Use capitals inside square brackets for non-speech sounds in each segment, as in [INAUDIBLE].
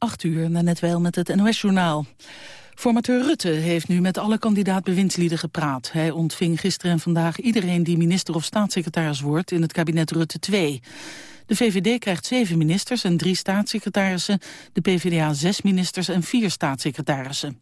8 uur, net wel met het NOS-journaal. Formateur Rutte heeft nu met alle kandidaat-bewindslieden gepraat. Hij ontving gisteren en vandaag iedereen die minister of staatssecretaris wordt in het kabinet Rutte 2. De VVD krijgt zeven ministers en drie staatssecretarissen, de PvdA zes ministers en vier staatssecretarissen.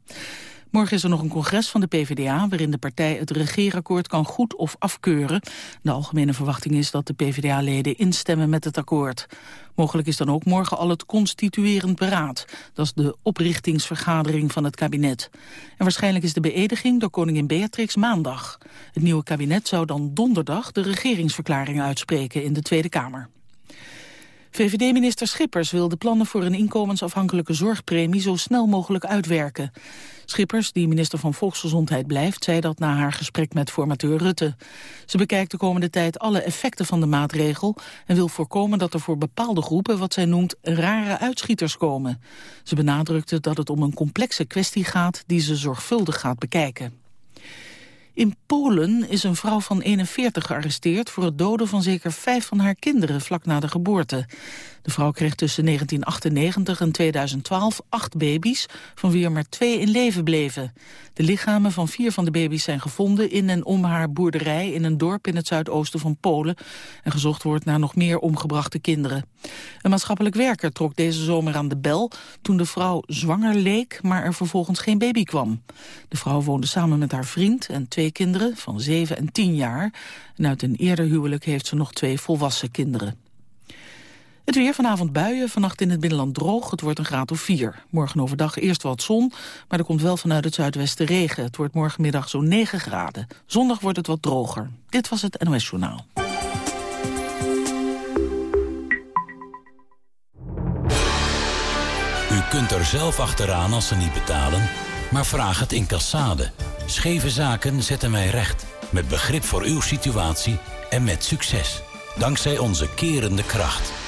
Morgen is er nog een congres van de PvdA... waarin de partij het regeerakkoord kan goed of afkeuren. De algemene verwachting is dat de PvdA-leden instemmen met het akkoord. Mogelijk is dan ook morgen al het constituerend beraad. Dat is de oprichtingsvergadering van het kabinet. En waarschijnlijk is de beëdiging door koningin Beatrix maandag. Het nieuwe kabinet zou dan donderdag de regeringsverklaring uitspreken in de Tweede Kamer. VVD-minister Schippers wil de plannen voor een inkomensafhankelijke zorgpremie zo snel mogelijk uitwerken. Schippers, die minister van Volksgezondheid blijft, zei dat na haar gesprek met formateur Rutte. Ze bekijkt de komende tijd alle effecten van de maatregel en wil voorkomen dat er voor bepaalde groepen wat zij noemt rare uitschieters komen. Ze benadrukte dat het om een complexe kwestie gaat die ze zorgvuldig gaat bekijken. In Polen is een vrouw van 41 gearresteerd voor het doden van zeker vijf van haar kinderen vlak na de geboorte. De vrouw kreeg tussen 1998 en 2012 acht baby's, van wie er maar twee in leven bleven. De lichamen van vier van de baby's zijn gevonden in en om haar boerderij in een dorp in het zuidoosten van Polen. En gezocht wordt naar nog meer omgebrachte kinderen. Een maatschappelijk werker trok deze zomer aan de bel toen de vrouw zwanger leek, maar er vervolgens geen baby kwam. De vrouw woonde samen met haar vriend en twee kinderen van zeven en tien jaar. En uit een eerder huwelijk heeft ze nog twee volwassen kinderen. Het weer vanavond buien, vannacht in het binnenland droog. Het wordt een graad of 4. Morgen overdag eerst wat zon, maar er komt wel vanuit het zuidwesten regen. Het wordt morgenmiddag zo'n 9 graden. Zondag wordt het wat droger. Dit was het NOS Journaal. U kunt er zelf achteraan als ze niet betalen, maar vraag het in Cassade. Scheve zaken zetten wij recht, met begrip voor uw situatie en met succes. Dankzij onze kerende kracht.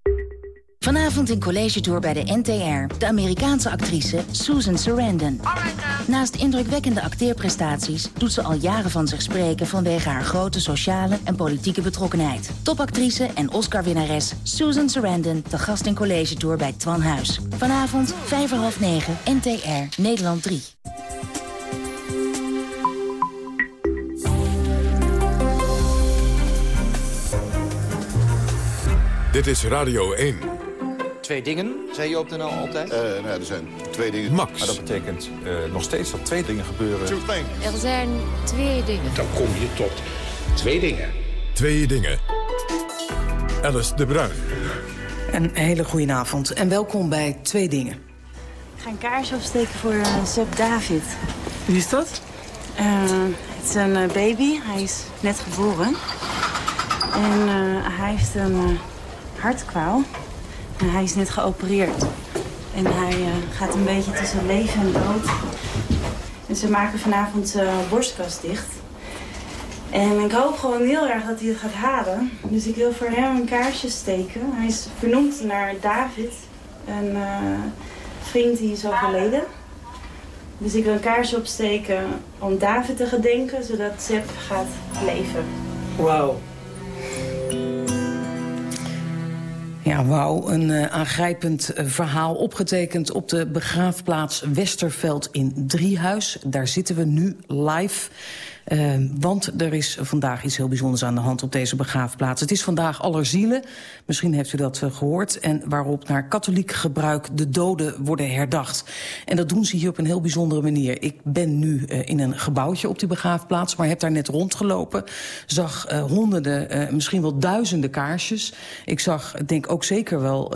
Vanavond in College Tour bij de NTR. De Amerikaanse actrice Susan Sarandon. Naast indrukwekkende acteerprestaties doet ze al jaren van zich spreken... vanwege haar grote sociale en politieke betrokkenheid. Topactrice en Oscar-winnares Susan Sarandon... te gast in College Tour bij Twan Huis. Vanavond, vijf voor half negen, NTR, Nederland 3. Dit is Radio 1 twee dingen, zei je op de NL altijd? Uh, nou, er zijn twee dingen. Max. Maar dat betekent uh, nog steeds dat twee dingen gebeuren. Er zijn twee dingen. Dan kom je tot twee dingen. Twee dingen. Alice de Bruin. Een hele goede avond en welkom bij Twee Dingen. Ik ga een kaars opsteken voor uh, Seb David. Wie is dat? het is een baby. Hij is net geboren. En hij heeft een hartkwaal. Hij is net geopereerd. En hij uh, gaat een beetje tussen leven en dood. En ze maken vanavond uh, borstkast dicht. En ik hoop gewoon heel erg dat hij het gaat halen. Dus ik wil voor hem een kaarsje steken. Hij is vernoemd naar David, een uh, vriend die is overleden. Dus ik wil een kaarsje opsteken om David te gedenken, zodat Sepp gaat leven. Wauw. Ja, wauw. Een uh, aangrijpend uh, verhaal opgetekend op de begraafplaats Westerveld in Driehuis. Daar zitten we nu live. Uh, want er is vandaag iets heel bijzonders aan de hand op deze begraafplaats. Het is vandaag Allerzielen, misschien heeft u dat uh, gehoord... en waarop naar katholiek gebruik de doden worden herdacht. En dat doen ze hier op een heel bijzondere manier. Ik ben nu uh, in een gebouwtje op die begraafplaats... maar heb daar net rondgelopen, zag honderden, misschien wel duizenden kaarsjes. Ik zag, denk ook zeker wel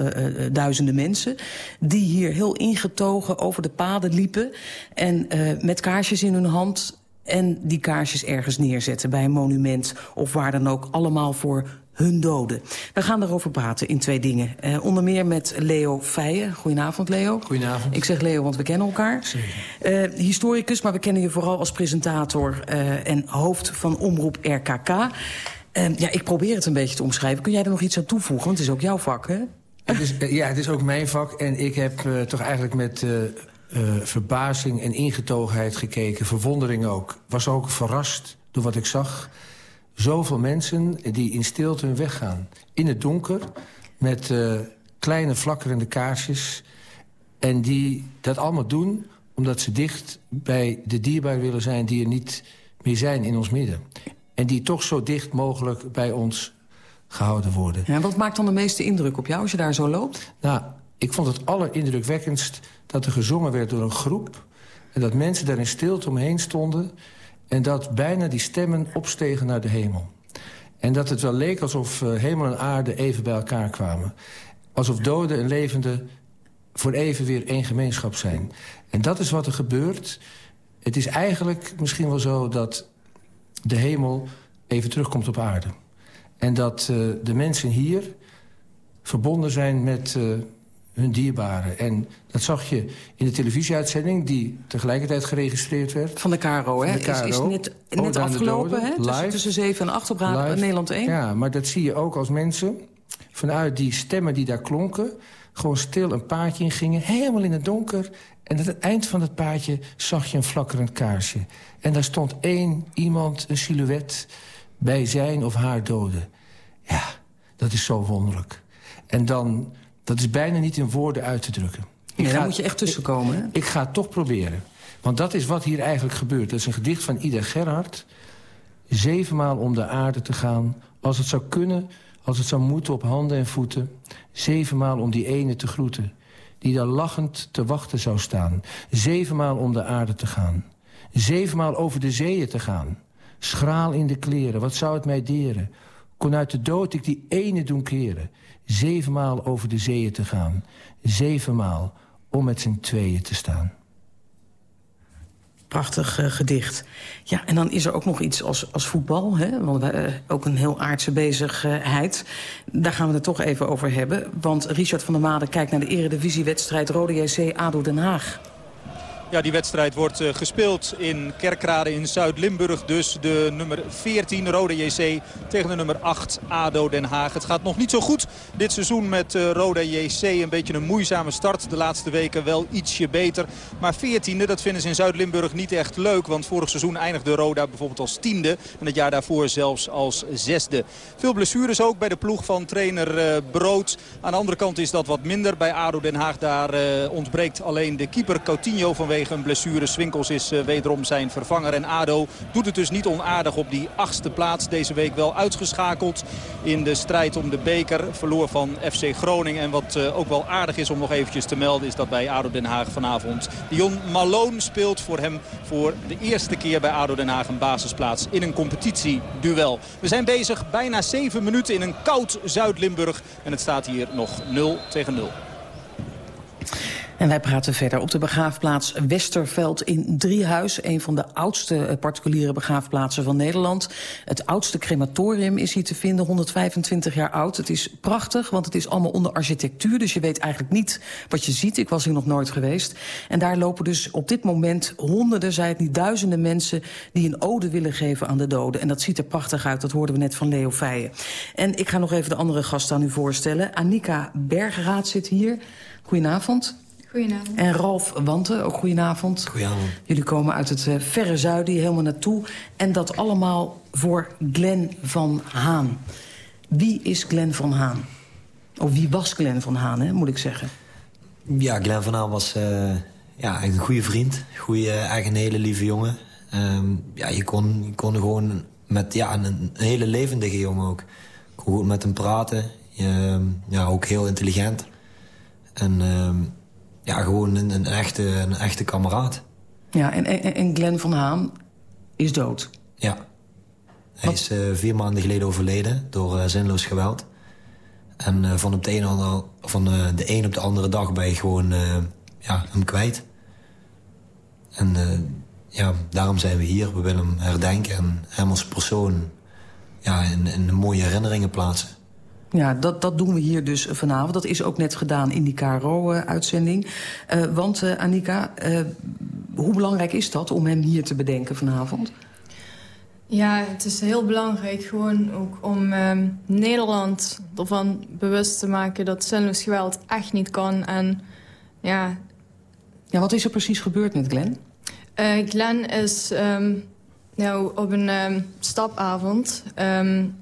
duizenden mensen... die hier heel ingetogen over de paden liepen... en met kaarsjes in hun hand en die kaarsjes ergens neerzetten bij een monument... of waar dan ook allemaal voor hun doden. We gaan daarover praten in twee dingen. Uh, onder meer met Leo Feijen. Goedenavond, Leo. Goedenavond. Ik zeg Leo, want we kennen elkaar. Uh, historicus, maar we kennen je vooral als presentator... Uh, en hoofd van Omroep RKK. ja, ik probeer het een beetje te omschrijven. Kun jij er nog iets aan toevoegen? Want het is ook jouw vak, hè? Het is, ja, het is ook mijn vak. En ik heb toch eigenlijk met... verbazing en ingetogenheid gekeken, verwondering ook. Was ook verrast door wat ik zag zoveel mensen die in stilte hun weg gaan. In het donker, met uh, kleine flakkerende kaarsjes. En die dat allemaal doen omdat ze dicht bij de dierbaren willen zijn... die er niet meer zijn in ons midden. En die toch zo dicht mogelijk bij ons gehouden worden. Ja, wat maakt dan de meeste indruk op jou als je daar zo loopt? Nou, ik vond het allerindrukwekkendst dat er gezongen werd door een groep... en dat mensen daar in stilte omheen stonden... En dat bijna die stemmen opstegen naar de hemel. En dat het wel leek alsof uh, hemel en aarde even bij elkaar kwamen. Alsof doden en levenden voor even weer één gemeenschap zijn. En dat is wat er gebeurt. Het is eigenlijk misschien wel zo dat de hemel even terugkomt op aarde. En dat uh, de mensen hier verbonden zijn met, uh, hun dierbaren. En dat zag je in de televisieuitzending die tegelijkertijd geregistreerd werd. Van de Caro, hè? Is, is net, net afgelopen, hè? Tussen, tussen 7 en 8 op Radio Nederland 1. Ja, maar dat zie je ook als mensen vanuit die stemmen die daar klonken... gewoon stil een paadje in gingen, helemaal in het donker... En aan het eind van het paadje zag je een flakkerend kaarsje. En daar stond één iemand, een silhouet, bij zijn of haar doden. Ja, dat is zo wonderlijk. En dan dat is bijna niet in woorden uit te drukken. Ik daar moet je echt tussenkomen, ik, ik ga het toch proberen. Want dat is wat hier eigenlijk gebeurt. Dat is een gedicht van Ida Gerhard. Zevenmaal om de aarde te gaan. Als het zou kunnen, als het zou moeten op handen en voeten. Zevenmaal om die ene te groeten. Die daar lachend te wachten zou staan. Zevenmaal om de aarde te gaan. Zevenmaal over de zeeën te gaan. Schraal in de kleren, wat zou het mij deren? Kon uit de dood ik die ene doen keren zevenmaal over de zeeën te gaan. Zevenmaal om met z'n tweeën te staan. Prachtig uh, gedicht. Ja, en dan is er ook nog iets als, als voetbal. Hè? Want, uh, ook een heel aardse bezigheid. Daar gaan we het toch even over hebben. Want Richard van der Made kijkt naar de eredivisiewedstrijd Rode JC ADO Den Haag. Ja, die wedstrijd wordt uh, gespeeld in Kerkrade in Zuid-Limburg. Dus de nummer 14 Rode JC tegen de nummer 8 ADO Den Haag. Het gaat nog niet zo goed dit seizoen met uh, Rode JC. Een beetje een moeizame start. De laatste weken wel ietsje beter. Maar 14e, dat vinden ze in Zuid-Limburg niet echt leuk. Want vorig seizoen eindigde Roda bijvoorbeeld als tiende. En het jaar daarvoor zelfs als zesde. Veel blessures ook bij de ploeg van trainer uh, Brood. Aan de andere kant is dat wat minder. Bij ADO Den Haag daar ontbreekt alleen de keeper Coutinho een blessure. Swinkels is uh, wederom zijn vervanger. En ADO doet het dus niet onaardig op die achtste plaats. Deze week wel uitgeschakeld in de strijd om de beker. Verloor van FC Groningen. En wat uh, ook wel aardig is om nog eventjes te melden... is dat bij ADO Den Haag vanavond Dion Malone speelt voor hem... voor de eerste keer bij ADO Den Haag een basisplaats in een competitieduel. We zijn bezig bijna zeven minuten in een koud Zuid-Limburg. En het staat hier nog 0 tegen 0. En wij praten verder op de begraafplaats Westerveld in Driehuis. Een van de oudste eh, particuliere begraafplaatsen van Nederland. Het oudste crematorium is hier te vinden, 125 jaar oud. Het is prachtig, want het is allemaal onder architectuur. Dus je weet eigenlijk niet wat je ziet. Ik was hier nog nooit geweest. En daar lopen dus op dit moment honderden, zij het niet duizenden mensen... die een ode willen geven aan de doden. En dat ziet er prachtig uit, dat hoorden we net van Leo Feijen. En ik ga nog even de andere gast aan u voorstellen. Annika Bergeraad zit hier. Goedenavond. Goedenavond. En Ralf Wanten, ook goedenavond. Goedenavond. Jullie komen uit het uh, verre zuiden hier helemaal naartoe. En dat allemaal voor Glenn van Haan. Wie is Glenn van Haan? Of wie was Glenn van Haan, hè, moet ik zeggen? Ja, Glenn van Haan was uh, ja, een goede vriend. Goede, eigenlijk een hele lieve jongen. Um, ja, je kon, je kon gewoon met ja, een, een hele levendige jongen ook. Ik kon goed met hem praten. Je, ja, ook heel intelligent. En... Um, ja, gewoon een, een, echte, een echte kameraad. Ja, en, en, en Glenn van Haan is dood? Ja. Hij is uh, vier maanden geleden overleden door uh, zinloos geweld. En uh, van, op de een andere, van de een op de andere dag ben je gewoon ja, hem kwijt. En ja, daarom zijn we hier. We willen hem herdenken en hem als persoon ja, in, in mooie herinneringen plaatsen. Ja, dat, dat doen we hier dus vanavond. Dat is ook net gedaan in die KRO-uitzending. Uh, want, uh, Annika, uh, hoe belangrijk is dat om hem hier te bedenken vanavond? Ja, het is heel belangrijk gewoon ook om ehm, Nederland ervan bewust te maken... dat zinloos geweld echt niet kan. En ja... Ja, wat is er precies gebeurd met Glenn? Glenn is um, nou, op een um, stapavond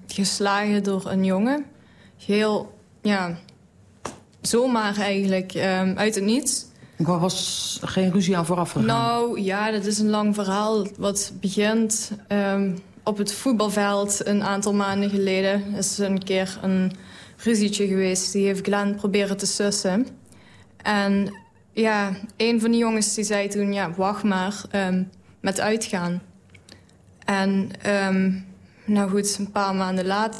geslagen door een jongen heel, ja, zomaar eigenlijk um, uit het niets. Er was geen ruzie aan vooraf gegaan? Nou, ja, dat is een lang verhaal. Wat begint um, op het voetbalveld een aantal maanden geleden. is een keer een ruzietje geweest. Die heeft Glenn proberen te sussen. En ja, een van die jongens die zei toen... ja, wacht maar um, met uitgaan. En um, nou goed, een paar maanden later...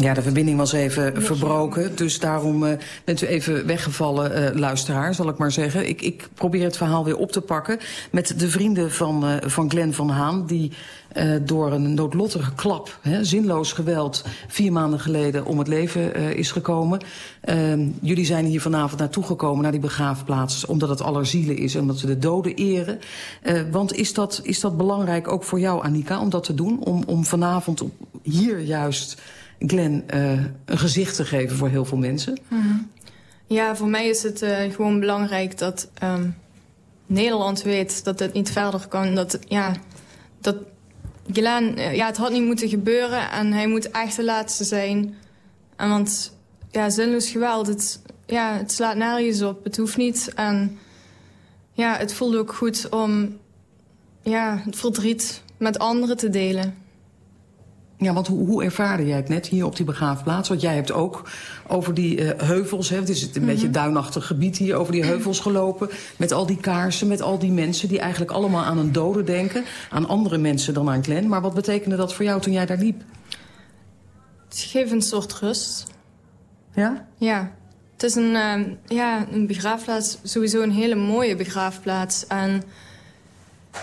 Ja, de verbinding was even verbroken, dus daarom uh, bent u even weggevallen, uh, luisteraar, zal ik maar zeggen. Ik, ik probeer het verhaal weer op te pakken met de vrienden van, uh, van Glenn van Haan... die door een noodlottige klap, hè, zinloos geweld... vier maanden geleden om het leven is gekomen. Uh, jullie zijn hier vanavond naartoe gekomen, naar die begraafplaats... omdat het allerzielen is en omdat we de doden eren. Want is dat, is dat belangrijk ook voor jou, Annika, om dat te doen? Om, om vanavond op, hier juist Glenn uh, een gezicht te geven voor heel veel mensen? -hmm. Ja, voor mij is het uh, gewoon belangrijk dat um, Nederland weet dat het niet verder kan. Dat, ja, dat Glenn, ja, het had niet moeten gebeuren en hij moet echt de laatste zijn. En want, ja, zinloos geweld, het, ja, het slaat nergens op. Het hoeft niet. En ja, het voelde ook goed om ja, het verdriet met anderen te delen. Ja, want hoe, hoe ervaarde jij het net hier op die begraafplaats? Want jij hebt ook over die uh, heuvels, hè, het is een mm -hmm. beetje duinachtig gebied hier, over die heuvels gelopen. Met al die kaarsen, met al die mensen die eigenlijk allemaal aan een dode denken. Aan andere mensen dan aan Glenn. Maar wat betekende dat voor jou toen jij daar liep? Het geeft een soort rust. Ja? Ja. Het is een, uh, ja, een begraafplaats, sowieso een hele mooie begraafplaats. En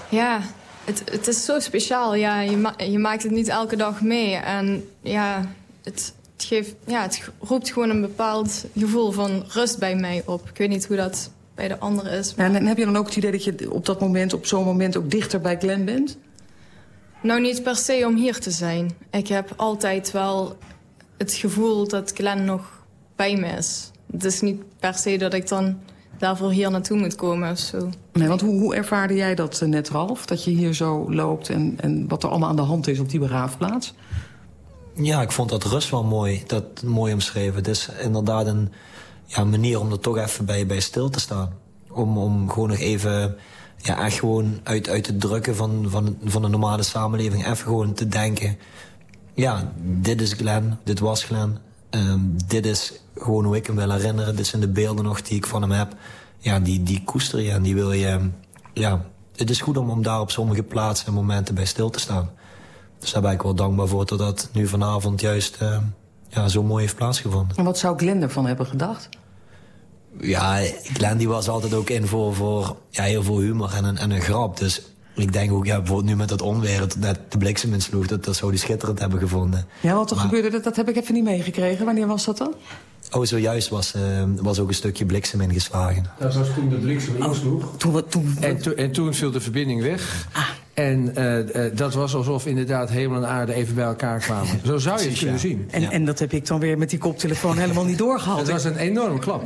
ja, het, het is zo speciaal. Ja, je, ma je maakt het niet elke dag mee. En ja, het, het, geeft, ja, het roept gewoon een bepaald gevoel van rust bij mij op. Ik weet niet hoe dat bij de anderen is. Maar... Ja, en heb je dan ook het idee dat je op dat moment, op zo'n moment ook dichter bij Glenn bent? Nou, niet per se om hier te zijn. Ik heb altijd wel het gevoel dat Glenn nog bij me is. Het is niet per se dat ik dan daarvoor hier naartoe moet komen of zo. Nee, want hoe, hoe ervaarde jij dat uh, net, Ralf? Dat je hier zo loopt en, en wat er allemaal aan de hand is op die begraafplaats? Ja, ik vond dat rust wel mooi. Dat mooi omschreven. Het is inderdaad een ja, manier om er toch even bij, bij stil te staan. Om, om gewoon nog even... Ja, echt gewoon uit, uit het drukken van, van, van de normale samenleving... even gewoon te denken... Ja, dit is Glenn, dit was Glenn. Um, dit is gewoon hoe ik hem wil herinneren. Dit zijn de beelden nog die ik van hem heb. Ja, die, die koester je en die wil je... Ja, het is goed om, om daar op sommige plaatsen en momenten bij stil te staan. Dus daar ben ik wel dankbaar voor dat dat nu vanavond juist ja, zo mooi heeft plaatsgevonden. En wat zou Glenn ervan hebben gedacht? Ja, Glenn die was altijd ook in voor, voor ja, heel veel humor en een, en een grap. Dus ik denk ook, ja, bijvoorbeeld nu met dat onweer, dat de bliksem insloeg... dat, dat zou die schitterend hebben gevonden. Ja, wat er gebeurde, dat, dat heb ik even niet meegekregen. Wanneer was dat dan? Oh, zojuist was, uh, was ook een stukje bliksem ingeslagen. Dat was toen de bliksem oh, insloeg. toen, toen, en, to, en toen viel de verbinding weg. Ah. En uh, uh, dat was alsof inderdaad hemel en aarde even bij elkaar kwamen. Zo zou je het kunnen zien. En, ja. en dat heb ik dan weer met die koptelefoon helemaal niet doorgehad. Het was een enorme klap.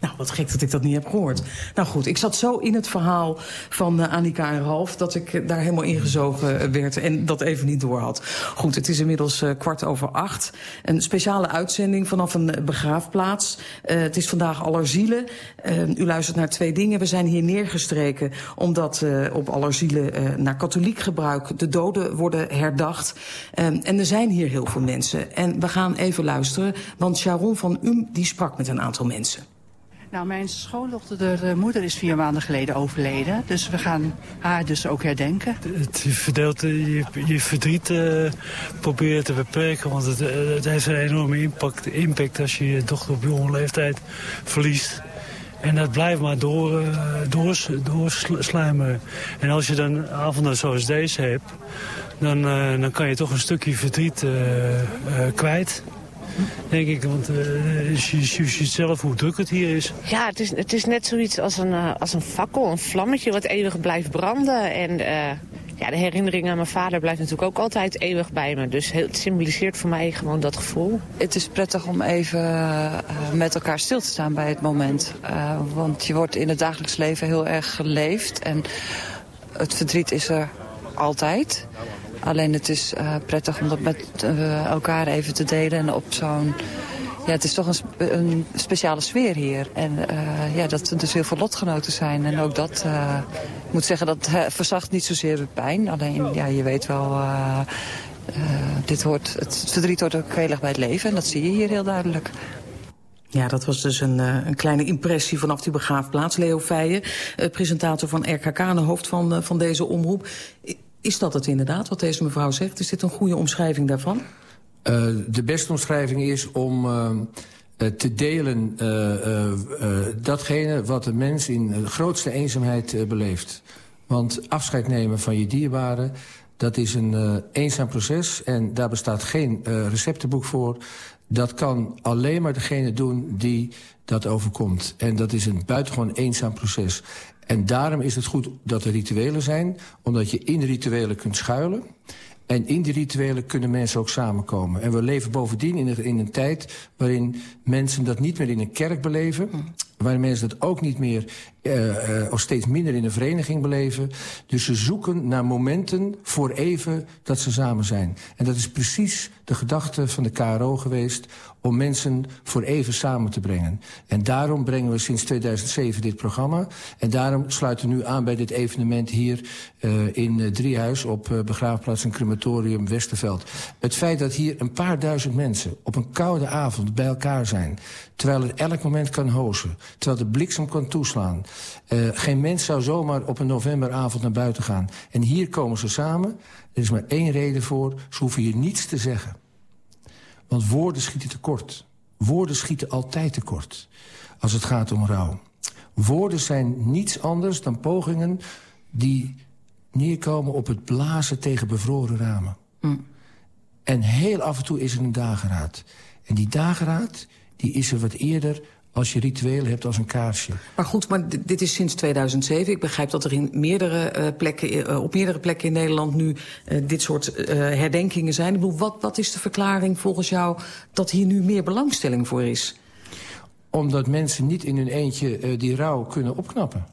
Nou, wat gek dat ik dat niet heb gehoord. Nou goed, ik zat zo in het verhaal van uh, Annika en Ralf... dat ik uh, daar helemaal ingezogen uh, werd en dat even niet door had. Goed, het is inmiddels kwart over acht. Een speciale uitzending vanaf een begraafplaats. het is vandaag Allerzielen. u luistert naar twee dingen. We zijn hier neergestreken omdat op Allerzielen naar katholiek gebruik... de doden worden herdacht. en er zijn hier heel veel mensen. En we gaan even luisteren, want Sharon van Um die sprak met een aantal mensen. Nou, mijn schoondochter, de moeder, is vier maanden geleden overleden. Dus we gaan haar dus ook herdenken. Het verdeelt je, je verdriet uh, proberen te beperken. Want het, uh, het heeft een enorme impact, impact als je je dochter op jonge leeftijd verliest. En dat blijft maar door, doorsluimeren. En als je dan avonden zoals deze hebt... dan, dan kan je toch een stukje verdriet kwijt denk ik. Want uh, je, je, ziet zelf hoe druk het hier is. Ja, het is, het is net zoiets als een, uh, als een fakkel, een vlammetje wat eeuwig blijft branden. En uh, ja, de herinnering aan mijn vader blijft natuurlijk ook altijd eeuwig bij me. Dus het symboliseert voor mij gewoon dat gevoel. Het is prettig om even met elkaar stil te staan bij het moment. want je wordt in het dagelijks leven heel erg geleefd. En het verdriet is er altijd. Alleen het is uh, prettig om dat met uh, elkaar even te delen en op zo'n... Ja, het is toch een, een, speciale sfeer hier. En uh, ja, dat er dus heel veel lotgenoten zijn. En ook dat, moet zeggen, dat verzacht niet zozeer de pijn. Alleen, ja, je weet wel, dit hoort, het verdriet hoort ook heel erg bij het leven. En dat zie je hier heel duidelijk. Ja, dat was dus een, een, kleine impressie vanaf die begraafplaats. Leo Feijen, presentator van RKK en hoofd van, van deze omroep. Is dat het inderdaad, wat deze mevrouw zegt? Is dit een goede omschrijving daarvan? Uh, de beste omschrijving is om uh, te delen datgene wat de mens in de grootste eenzaamheid beleeft. Want afscheid nemen van je dierbaren, dat is een eenzaam proces... en daar bestaat geen receptenboek voor. Dat kan alleen maar degene doen die dat overkomt. En dat is een buitengewoon eenzaam proces. En daarom is het goed dat er rituelen zijn, omdat je in rituelen kunt schuilen. En in die rituelen kunnen mensen ook samenkomen. En we leven bovendien in een, in een tijd waarin mensen dat niet meer in een kerk beleven... Waarin mensen dat ook niet meer, uh, of steeds minder in een vereniging beleven. Dus ze zoeken naar momenten voor even dat ze samen zijn. En dat is precies de gedachte van de KRO geweest om mensen voor even samen te brengen. En daarom brengen we sinds 2007 dit programma. En daarom sluiten we nu aan bij dit evenement hier uh, in Driehuis... op begraafplaats en crematorium Westerveld. Het feit dat hier een paar duizend mensen op een koude avond bij elkaar zijn... terwijl het elk moment kan hozen, terwijl de bliksem kan toeslaan... geen mens zou zomaar op een novemberavond naar buiten gaan. En hier komen ze samen. Er is maar één reden voor. Ze hoeven hier niets te zeggen. Want woorden schieten tekort. Woorden schieten altijd tekort. Als het gaat om rouw. Woorden zijn niets anders dan pogingen die neerkomen op het blazen tegen bevroren ramen. Mm. En heel af en toe is er een dageraad. En die dageraad die is er wat eerder als je rituelen hebt als een kaarsje. Maar goed, maar dit is sinds 2007. Ik begrijp dat er in meerdere, uh, plekken, uh, op meerdere plekken in Nederland nu uh, dit soort herdenkingen zijn. Ik bedoel, wat, wat is de verklaring volgens jou dat hier nu meer belangstelling voor is? Omdat mensen niet in hun eentje die rouw kunnen opknappen.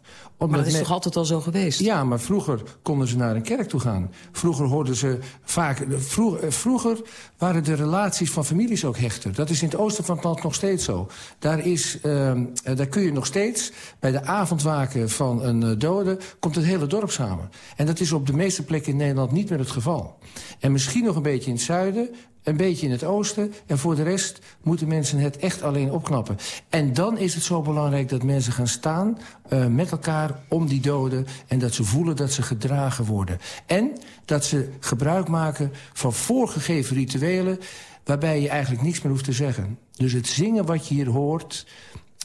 Omdat maar dat is toch altijd al zo geweest? Ja, maar vroeger konden ze naar een kerk toe gaan. Vroeger hoorden ze vaak... Vroeger, vroeger waren de relaties van families ook hechter. Dat is in het oosten van het land nog steeds zo. Daar, is, uh, daar kun je nog steeds, bij de avondwaken van een uh, dode... komt het hele dorp samen. En dat is op de meeste plekken in Nederland niet meer het geval. En misschien nog een beetje in het zuiden een beetje in het oosten. En voor de rest moeten mensen het echt alleen opknappen. En dan is het zo belangrijk dat mensen gaan staan uh, met elkaar om die doden... en dat ze voelen dat ze gedragen worden. En dat ze gebruik maken van voorgegeven rituelen... waarbij je eigenlijk niks meer hoeft te zeggen. Dus het zingen wat je hier hoort...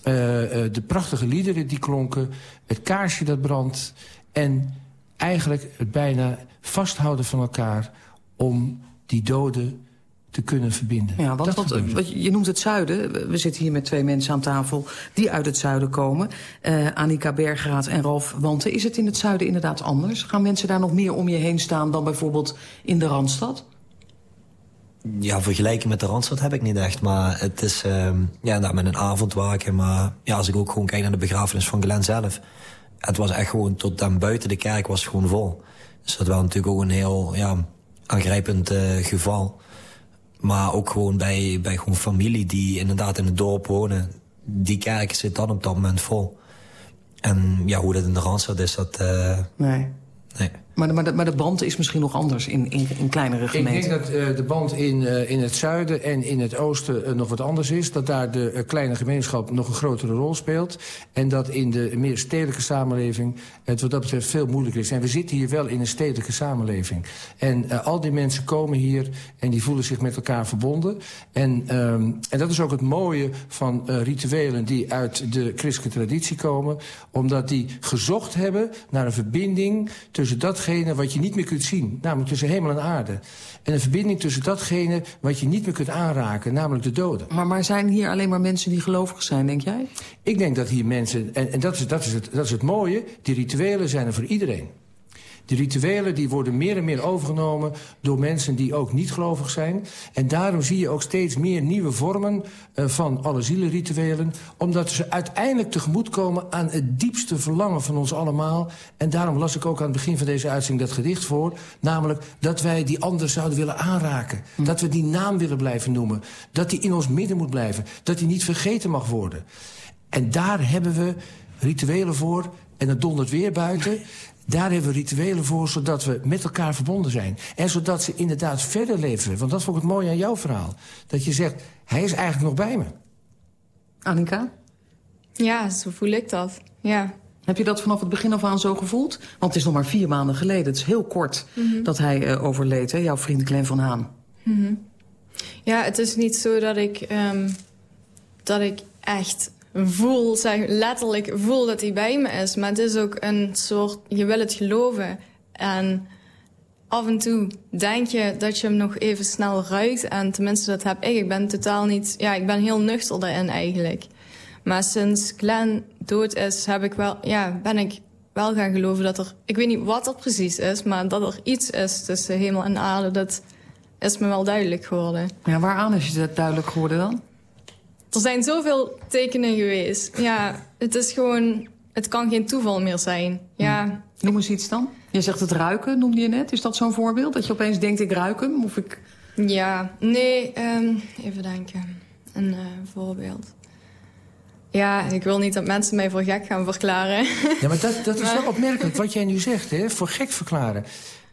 Uh, uh, de prachtige liederen die klonken, het kaarsje dat brandt... en eigenlijk het bijna vasthouden van elkaar om die doden te kunnen verbinden. Ja, want wat, wat, je noemt het zuiden. We zitten hier met twee mensen aan tafel die uit het zuiden komen. Uh, Annika Bergraat en Ralf Wanten. Is het in het zuiden inderdaad anders? Gaan mensen daar nog meer om je heen staan dan bijvoorbeeld in de Randstad? Ja, vergelijken met de Randstad heb ik niet echt. Maar het is uh, ja, nou, met een avondwaken. Maar ja, als ik ook gewoon kijk naar de begrafenis van Glenn zelf. Het was echt gewoon tot dan buiten de kerk was het gewoon vol. Dus dat was natuurlijk ook een heel ja, aangrijpend uh, geval. Maar ook gewoon bij, bij gewoon familie die inderdaad in het dorp wonen. Die kerk zit dan op dat moment vol. En ja, hoe dat in de Randstad is, dat... Uh, nee. Nee. Maar de, maar, de, maar de band is misschien nog anders in, in, in kleinere gemeenten. Ik denk dat uh, de band in, uh, in het zuiden en in het oosten uh, nog wat anders is. Dat daar de kleine gemeenschap nog een grotere rol speelt. En dat in de meer stedelijke samenleving het wat dat betreft veel moeilijker is. En we zitten hier wel in een stedelijke samenleving. En al die mensen komen hier en die voelen zich met elkaar verbonden. En, um, en dat is ook het mooie van rituelen die uit de christelijke traditie komen. Omdat die gezocht hebben naar een verbinding tussen datgene wat je niet meer kunt zien. Namelijk tussen hemel en aarde. En een verbinding tussen datgene wat je niet meer kunt aanraken. Namelijk de doden. Maar, maar zijn hier alleen maar mensen die gelovig zijn, denk jij? Ik denk dat hier mensen... En, en dat, is, dat, is het, dat is het mooie. Die rituelen zijn er voor iedereen. Die rituelen die worden meer en meer overgenomen door mensen die ook niet gelovig zijn. En daarom zie je ook steeds meer nieuwe vormen uh, van alle zielenrituelen. Omdat ze uiteindelijk tegemoetkomen aan het diepste verlangen van ons allemaal. En daarom las ik ook aan het begin van deze uitzending dat gedicht voor. Namelijk dat wij die ander zouden willen aanraken. Hm. Dat we die naam willen blijven noemen. Dat die in ons midden moet blijven. Dat die niet vergeten mag worden. En daar hebben we rituelen voor. En het dondert weer buiten. Daar hebben we rituelen voor, zodat we met elkaar verbonden zijn. En zodat ze inderdaad verder leven. Want dat vond ik het mooie aan jouw verhaal. Dat je zegt, hij is eigenlijk nog bij me. Annika? Ja, zo voel ik dat. Ja. Heb je dat vanaf het begin af aan zo gevoeld? Want het is nog maar vier maanden geleden. Het is heel kort mm -hmm. dat hij uh, overleed, hè? jouw vriend Glenn van Haan. Mm -hmm. Ja, het is niet zo dat ik, um, dat ik echt voel, zeg, letterlijk voel dat hij bij me is. Maar het is ook een soort, je wil het geloven. En af en toe denk je dat je hem nog even snel ruikt. En tenminste, dat heb ik. Ik ben totaal niet, ja, ik ben heel nuchter daarin eigenlijk. Maar sinds Glenn dood is, heb ik wel, ja, ben ik wel gaan geloven dat er, ik weet niet wat er precies is, maar dat er iets is tussen hemel en aarde, dat is me wel duidelijk geworden. Ja, waaraan is je dat duidelijk geworden dan? Er zijn zoveel tekenen geweest. Ja, het is gewoon... Het kan geen toeval meer zijn. Ja. Hmm. Noem eens iets dan. Je zegt het ruiken, noemde je net. Is dat zo'n voorbeeld? Dat je opeens denkt, ik ruik hem? Of ik... Ja, nee, um, even denken. Een uh, voorbeeld. Ja, ik wil niet dat mensen mij voor gek gaan verklaren. Ja, maar dat, dat is [LAUGHS] wel opmerkelijk wat jij nu zegt, hè? Voor gek verklaren.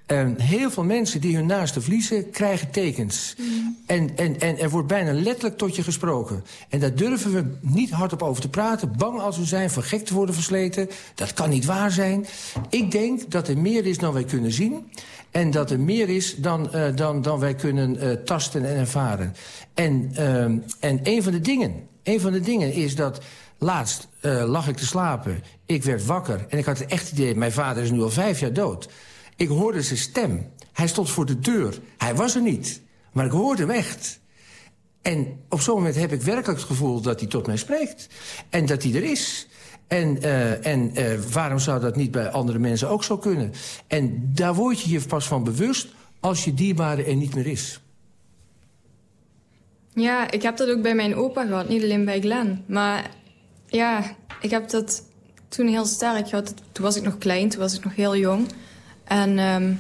Um, heel veel mensen die hun naaste verliezen, krijgen tekens. Mm. En, en, en er wordt bijna letterlijk tot je gesproken. En daar durven we niet hardop over te praten. Bang als we zijn voor gek te worden versleten. Dat kan niet waar zijn. Ik denk dat er meer is dan wij kunnen zien. En dat er meer is dan, uh, dan, dan wij kunnen uh, tasten en ervaren. En, uh, en een van de dingen, een van de dingen is dat... Laatst uh, lag ik te slapen, ik werd wakker... en ik had het echt idee, mijn vader is nu al vijf jaar dood... Ik hoorde zijn stem. Hij stond voor de deur. Hij was er niet. Maar ik hoorde hem echt. En op zo'n moment heb ik werkelijk het gevoel dat hij tot mij spreekt. En dat hij er is. En, uh, en uh, waarom zou dat niet bij andere mensen ook zo kunnen? En daar word je je pas van bewust als je dierbare er niet meer is. Ja, ik heb dat ook bij mijn opa gehad. Niet alleen bij Glenn. Maar ja, ik heb dat toen heel sterk gehad. Toen was ik nog klein, toen was ik nog heel jong. En um,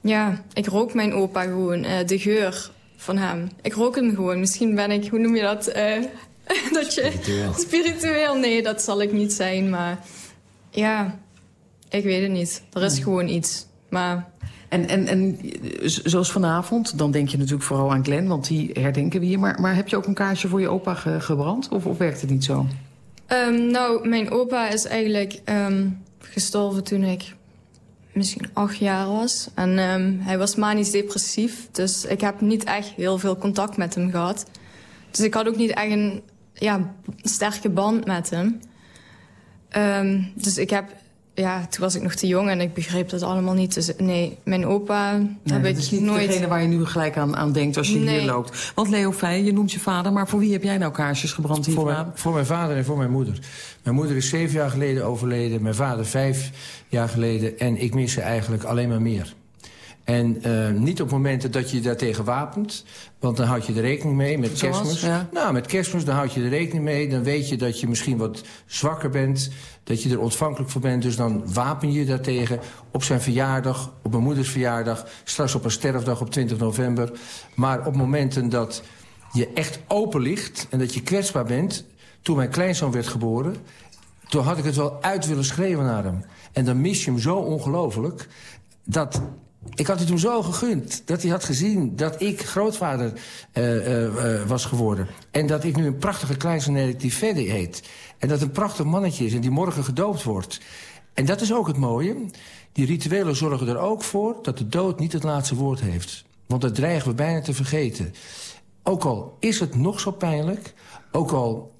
ja, ik rook mijn opa gewoon, uh, de geur van hem. Ik rook hem gewoon. Misschien ben ik, hoe noem je dat? Uh, [LAUGHS] dat je, spiritueel. spiritueel. Nee, dat zal ik niet zijn. Maar ja, ik weet het niet. Er is gewoon iets. Maar... En, en, en zoals vanavond, dan denk je natuurlijk vooral aan Glenn, want die herdenken we hier. Maar, maar heb je ook een kaarsje voor je opa ge, gebrand? Of, of werkt het niet zo? Um, nou, mijn opa is eigenlijk... Um, gestorven toen ik misschien acht jaar was. En um, hij was manisch depressief. Dus ik heb niet echt heel veel contact met hem gehad. Dus ik had ook niet echt een ja, sterke band met hem. Um, dus ik heb ja, toen was ik nog te jong en ik begreep dat allemaal niet. Dus nee, mijn opa nee, heb ik is niet nooit... degene waar je nu gelijk aan, aan denkt als je Nee. hier loopt. Want Leo Feij, je noemt je vader, maar voor wie heb jij nou kaarsjes gebrand hier Voor mijn, voor mijn vader en voor mijn moeder. Mijn moeder is zeven jaar geleden overleden. Mijn vader vijf jaar geleden. En ik mis ze eigenlijk alleen maar meer. En eh, niet op momenten dat je daartegen wapent. Want dan houd je er rekening mee met Zoals? kerstmis. Ja. Nou, met kerstmis dan houd je er rekening mee. Dan weet je dat je misschien wat zwakker bent. Dat je er ontvankelijk voor bent. Dus dan wapen je daartegen op zijn verjaardag. Op mijn moeders verjaardag. Straks op een sterfdag op 20 november. Maar op momenten dat je echt open ligt. En dat je kwetsbaar bent. Toen mijn kleinzoon werd geboren. Toen had ik het wel uit willen schreeuwen naar hem. En dan mis je hem zo ongelooflijk. Dat ik had het hem zo gegund dat hij had gezien dat ik grootvader eh, eh, eh, was geworden. En dat ik nu een prachtige kleinzoon die verder heet. En dat een prachtig mannetje is en die morgen gedoopt wordt. En dat is ook het mooie. Die rituelen zorgen er ook voor dat de dood niet het laatste woord heeft. Want dat dreigen we bijna te vergeten. Ook al is het nog zo pijnlijk, ook al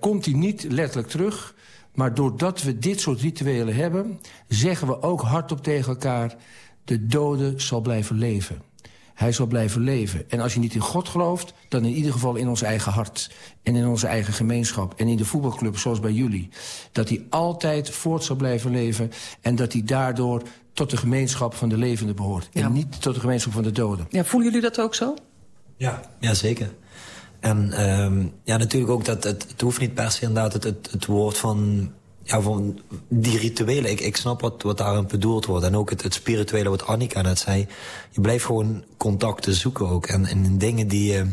komt hij niet letterlijk terug... maar doordat we dit soort rituelen hebben... zeggen we ook hardop tegen elkaar... de dode zal blijven leven. Hij zal blijven leven. En als je niet in God gelooft, dan in ieder geval in ons eigen hart. En in onze eigen gemeenschap. En in de voetbalclub, zoals bij jullie. Dat hij altijd voort zal blijven leven. En dat hij daardoor tot de gemeenschap van de levenden behoort. En niet tot de gemeenschap van de doden. Ja, voelen jullie dat ook zo? Ja, ja zeker. En ehm, ja, natuurlijk ook dat het, het hoeft niet per se inderdaad het, het, het woord van, ja, van die rituelen. Ik, ik snap wat, wat daarin bedoeld wordt. En ook het, het spirituele wat Annika net zei. Je blijft gewoon contacten zoeken ook. En, en in dingen die je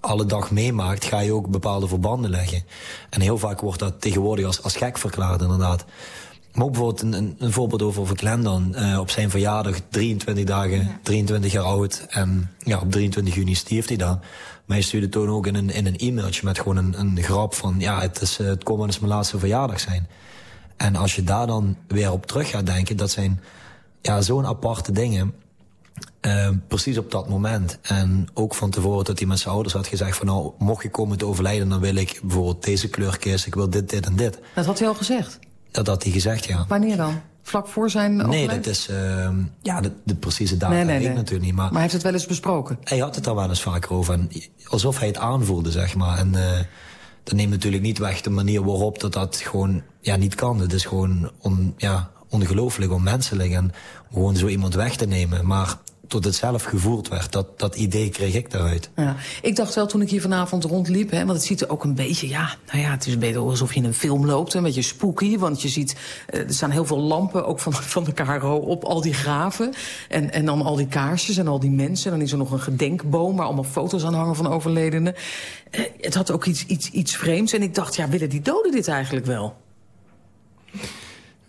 alle dag meemaakt, ga je ook bepaalde verbanden leggen. En heel vaak wordt dat tegenwoordig als, als gek verklaard inderdaad. Maar ook bijvoorbeeld een, een, een voorbeeld over, Glenn dan. Eh, op zijn verjaardag, 23 dagen, 23 jaar oud. En ja, op 23 juni stierf hij dan. Maar hij stuurde toen ook in een, in een e-mailtje met gewoon een, een grap van... ja, het, is, eh, het kon wel eens mijn laatste verjaardag zijn. En als je daar dan weer op terug gaat denken... dat zijn ja, zo'n aparte dingen... eh, precies op dat moment. En ook van tevoren dat hij met zijn ouders had gezegd van... nou, mocht je komen te overlijden, dan wil ik bijvoorbeeld deze kleurkist... ik wil dit, dit en dit. Dat had hij al gezegd. Dat had hij gezegd, ja. Wanneer dan? Vlak voor zijn Nee, overlijden? dat is... ehm, ja, de, de precieze data Nee, nee, nee. natuurlijk niet. Maar Maar hij heeft het wel eens besproken. hij had het daar wel eens vaker over. En alsof hij het aanvoelde, zeg maar. En eh, dat neemt natuurlijk niet weg de manier waarop dat dat gewoon ja, niet kan. Het is gewoon on, ja, ongelooflijk, onmenselijk. En gewoon zo iemand weg te nemen. Maar tot het zelf gevoeld werd, dat, dat idee kreeg ik daaruit. Ja. Ik dacht wel toen ik hier vanavond rondliep, hè, want het ziet er ook een beetje, ja, nou ja, het is een beetje alsof je in een film loopt, een beetje spooky, want je ziet, eh, er staan heel veel lampen, ook van, [LAUGHS] van de KRO, op al die graven. En, en dan al die kaarsjes en al die mensen. Dan is er nog een gedenkboom waar allemaal foto's aan hangen van overledenen. Eh, het had ook iets, iets, iets vreemds en ik dacht, ja, willen die doden dit eigenlijk wel?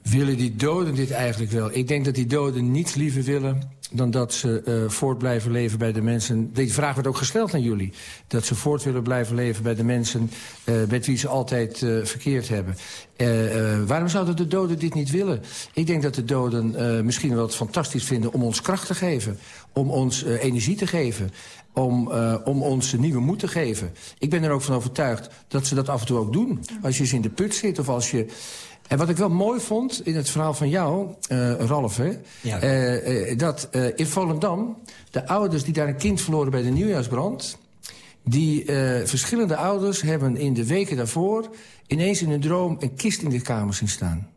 Willen die doden dit eigenlijk wel? Ik denk dat die doden niets liever willen dan dat ze uh, voort blijven leven bij de mensen. Die vraag werd ook gesteld aan jullie. Dat ze voort willen blijven leven bij de mensen uh, met wie ze altijd uh, verkeerd hebben. Waarom zouden de doden dit niet willen? Ik denk dat de doden misschien wel het fantastisch vinden om ons kracht te geven. Om ons energie te geven. Om, om ons nieuwe moed te geven. Ik ben er ook van overtuigd dat ze dat af en toe ook doen. Als je eens in de put zit of als je... En wat ik wel mooi vond in het verhaal van jou, uh, Ralf... Hè, ja. uh, uh, dat in Volendam de ouders die daar een kind verloren bij de nieuwjaarsbrand... die verschillende ouders hebben in de weken daarvoor... ineens in hun droom een kist in de kamer zien staan.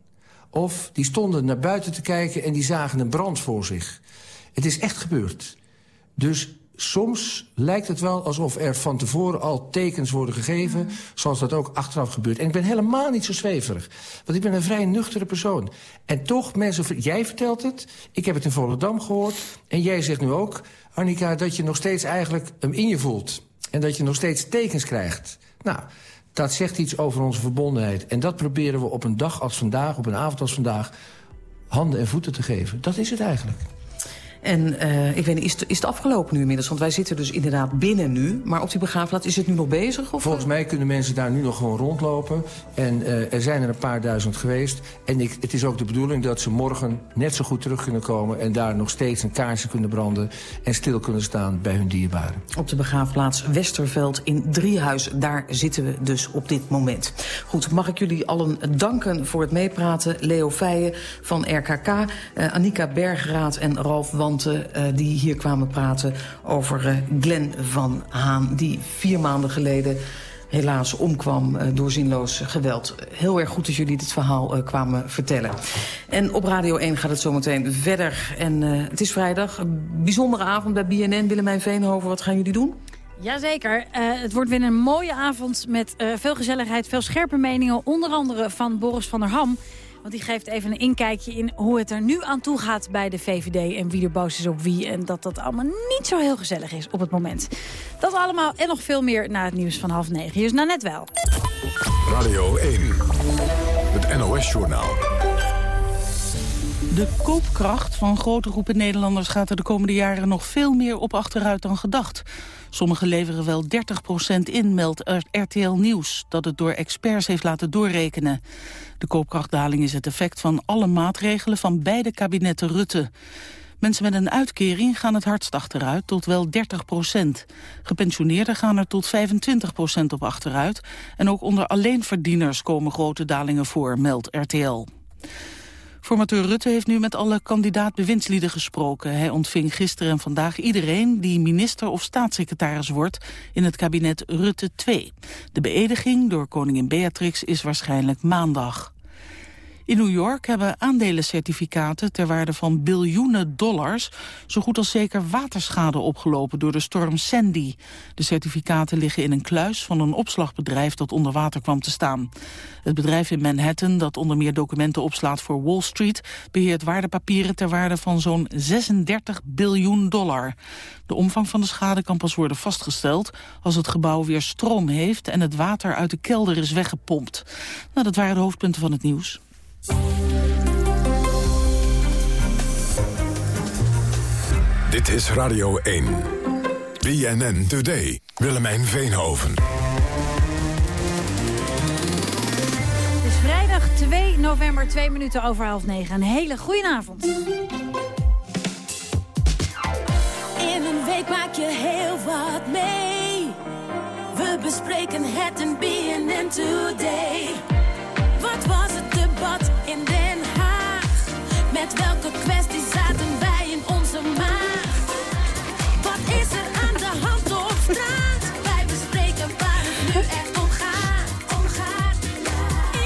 Of die stonden naar buiten te kijken en die zagen een brand voor zich. Het is echt gebeurd. Dus soms lijkt het wel alsof er van tevoren al tekens worden gegeven... zoals dat ook achteraf gebeurt. En ik ben helemaal niet zo zweverig. Want ik ben een vrij nuchtere persoon. En toch, mensen, jij vertelt het, ik heb het in Volendam gehoord... en jij zegt nu ook, Annika, dat je nog steeds eigenlijk hem in je voelt. En dat je nog steeds tekens krijgt. Nou, dat zegt iets over onze verbondenheid. En dat proberen we op een dag als vandaag, op een avond als vandaag... handen en voeten te geven. Dat is het eigenlijk. En uh, ik weet niet, is het, is het afgelopen nu inmiddels? Want wij zitten dus inderdaad binnen nu. Maar op die begraafplaats, is het nu nog bezig? Of? Volgens mij kunnen mensen daar nu nog gewoon rondlopen. En uh, er zijn er een paar duizend geweest. En ik, het is ook de bedoeling dat ze morgen net zo goed terug kunnen komen... en daar nog steeds een kaarsje kunnen branden... en stil kunnen staan bij hun dierbaren. Op de begraafplaats Westerveld in Driehuis. Daar zitten we dus op dit moment. Goed, mag ik jullie allen danken voor het meepraten. Leo Feijen van RKK, uh, Annika Bergraat en Ralf Uh, die hier kwamen praten over uh, Glenn van Haan... die vier maanden geleden helaas omkwam uh, door zinloos geweld. Heel erg goed dat jullie dit verhaal kwamen vertellen. En op Radio 1 gaat het zometeen verder. En het is vrijdag, een bijzondere avond bij BNN. Willemijn Veenhoven, wat gaan jullie doen? Jazeker. Uh, het wordt weer een mooie avond met veel gezelligheid, veel scherpe meningen. Onder andere van Boris van der Ham. Want die geeft even een inkijkje in hoe het er nu aan toe gaat bij de VVD... en wie er boos is op wie. En dat dat allemaal niet zo heel gezellig is op het moment. Dat allemaal en nog veel meer na het nieuws van half negen. Hier is net wel. Radio 1, het NOS-journaal. De koopkracht van grote groepen Nederlanders gaat er de komende jaren nog veel meer op achteruit dan gedacht. Sommigen leveren wel 30% in, meldt RTL Nieuws, dat het door experts heeft laten doorrekenen. De koopkrachtdaling is het effect van alle maatregelen van beide kabinetten Rutte. Mensen met een uitkering gaan het hardst achteruit, tot wel 30 procent. Gepensioneerden gaan er tot 25 procent op achteruit. En ook onder alleenverdieners komen grote dalingen voor, meldt RTL. Formateur Rutte heeft nu met alle kandidaat-bewindslieden gesproken. Hij ontving gisteren en vandaag iedereen die minister of staatssecretaris wordt in het kabinet Rutte 2. De beëdiging door koningin Beatrix is waarschijnlijk maandag. In New York hebben aandelencertificaten ter waarde van biljoenen dollars zo goed als zeker waterschade opgelopen door de storm Sandy. De certificaten liggen in een kluis van een opslagbedrijf dat onder water kwam te staan. Het bedrijf in Manhattan, dat onder meer documenten opslaat voor Wall Street, beheert waardepapieren ter waarde van zo'n 36 biljoen dollar. De omvang van de schade kan pas worden vastgesteld als het gebouw weer stroom heeft en het water uit de kelder is weggepompt. Nou, dat waren de hoofdpunten van het nieuws. Dit is Radio 1. BNN Today. Willemijn Veenhoven. Het is vrijdag 2 november, 2 minuten over half 9. Een hele goede avond. In een week maak je heel wat mee. We bespreken het in BNN Today. Wat was het debat in Den Haag? Met welke kwesties zaten wij in onze maag? Wat is er aan de hand op straat? Wij bespreken waar het nu echt om gaat.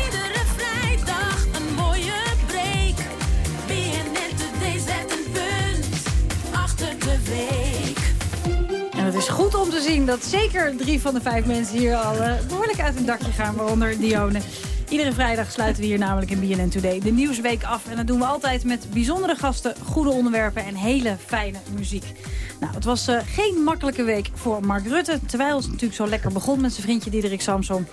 Iedere vrijdag een mooie break. BNN Today zet een punt achter de week. En het is goed om te zien dat zeker drie van de vijf mensen hier al uh, behoorlijk uit een dakje gaan, waaronder Dione. Iedere vrijdag sluiten we hier namelijk in BNN Today de Nieuwsweek af. En dat doen we altijd met bijzondere gasten, goede onderwerpen en hele fijne muziek. Nou, het was uh, geen makkelijke week voor Mark Rutte. Terwijl het natuurlijk zo lekker begon met zijn vriendje Diederik Samson.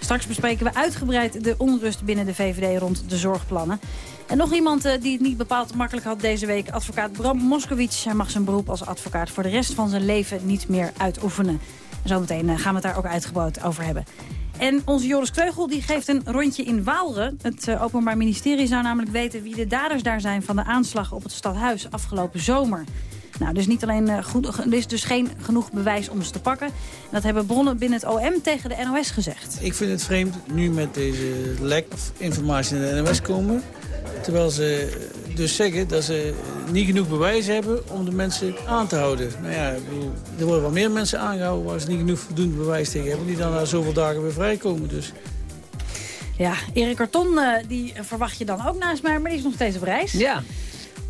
Straks bespreken we uitgebreid de onrust binnen de VVD rond de zorgplannen. En nog iemand uh, die het niet bepaald makkelijk had deze week. Advocaat Bram Moskowitz. Hij mag zijn beroep als advocaat voor de rest van zijn leven niet meer uitoefenen. En zometeen uh, gaan we het daar ook uitgebouwd over hebben. En onze Joris Kreugel die geeft een rondje in Waalre. Het uh, Openbaar Ministerie zou namelijk weten wie de daders daar zijn... van de aanslag op het stadhuis afgelopen zomer. Nou, dus niet alleen uh, goed, er is dus geen genoeg bewijs om ze te pakken. En dat hebben bronnen binnen het OM tegen de NOS gezegd. Ik vind het vreemd nu met deze lek informatie naar de NOS komen. Terwijl ze dus zeggen dat ze niet genoeg bewijs hebben om de mensen aan te houden. Nou ja, er worden wel meer mensen aangehouden waar ze niet genoeg voldoende bewijs tegen hebben. Die dan na zoveel dagen weer vrijkomen. Dus. Ja, Erik Karton, uh, die verwacht je dan ook naast mij, maar die is nog steeds op reis. Ja.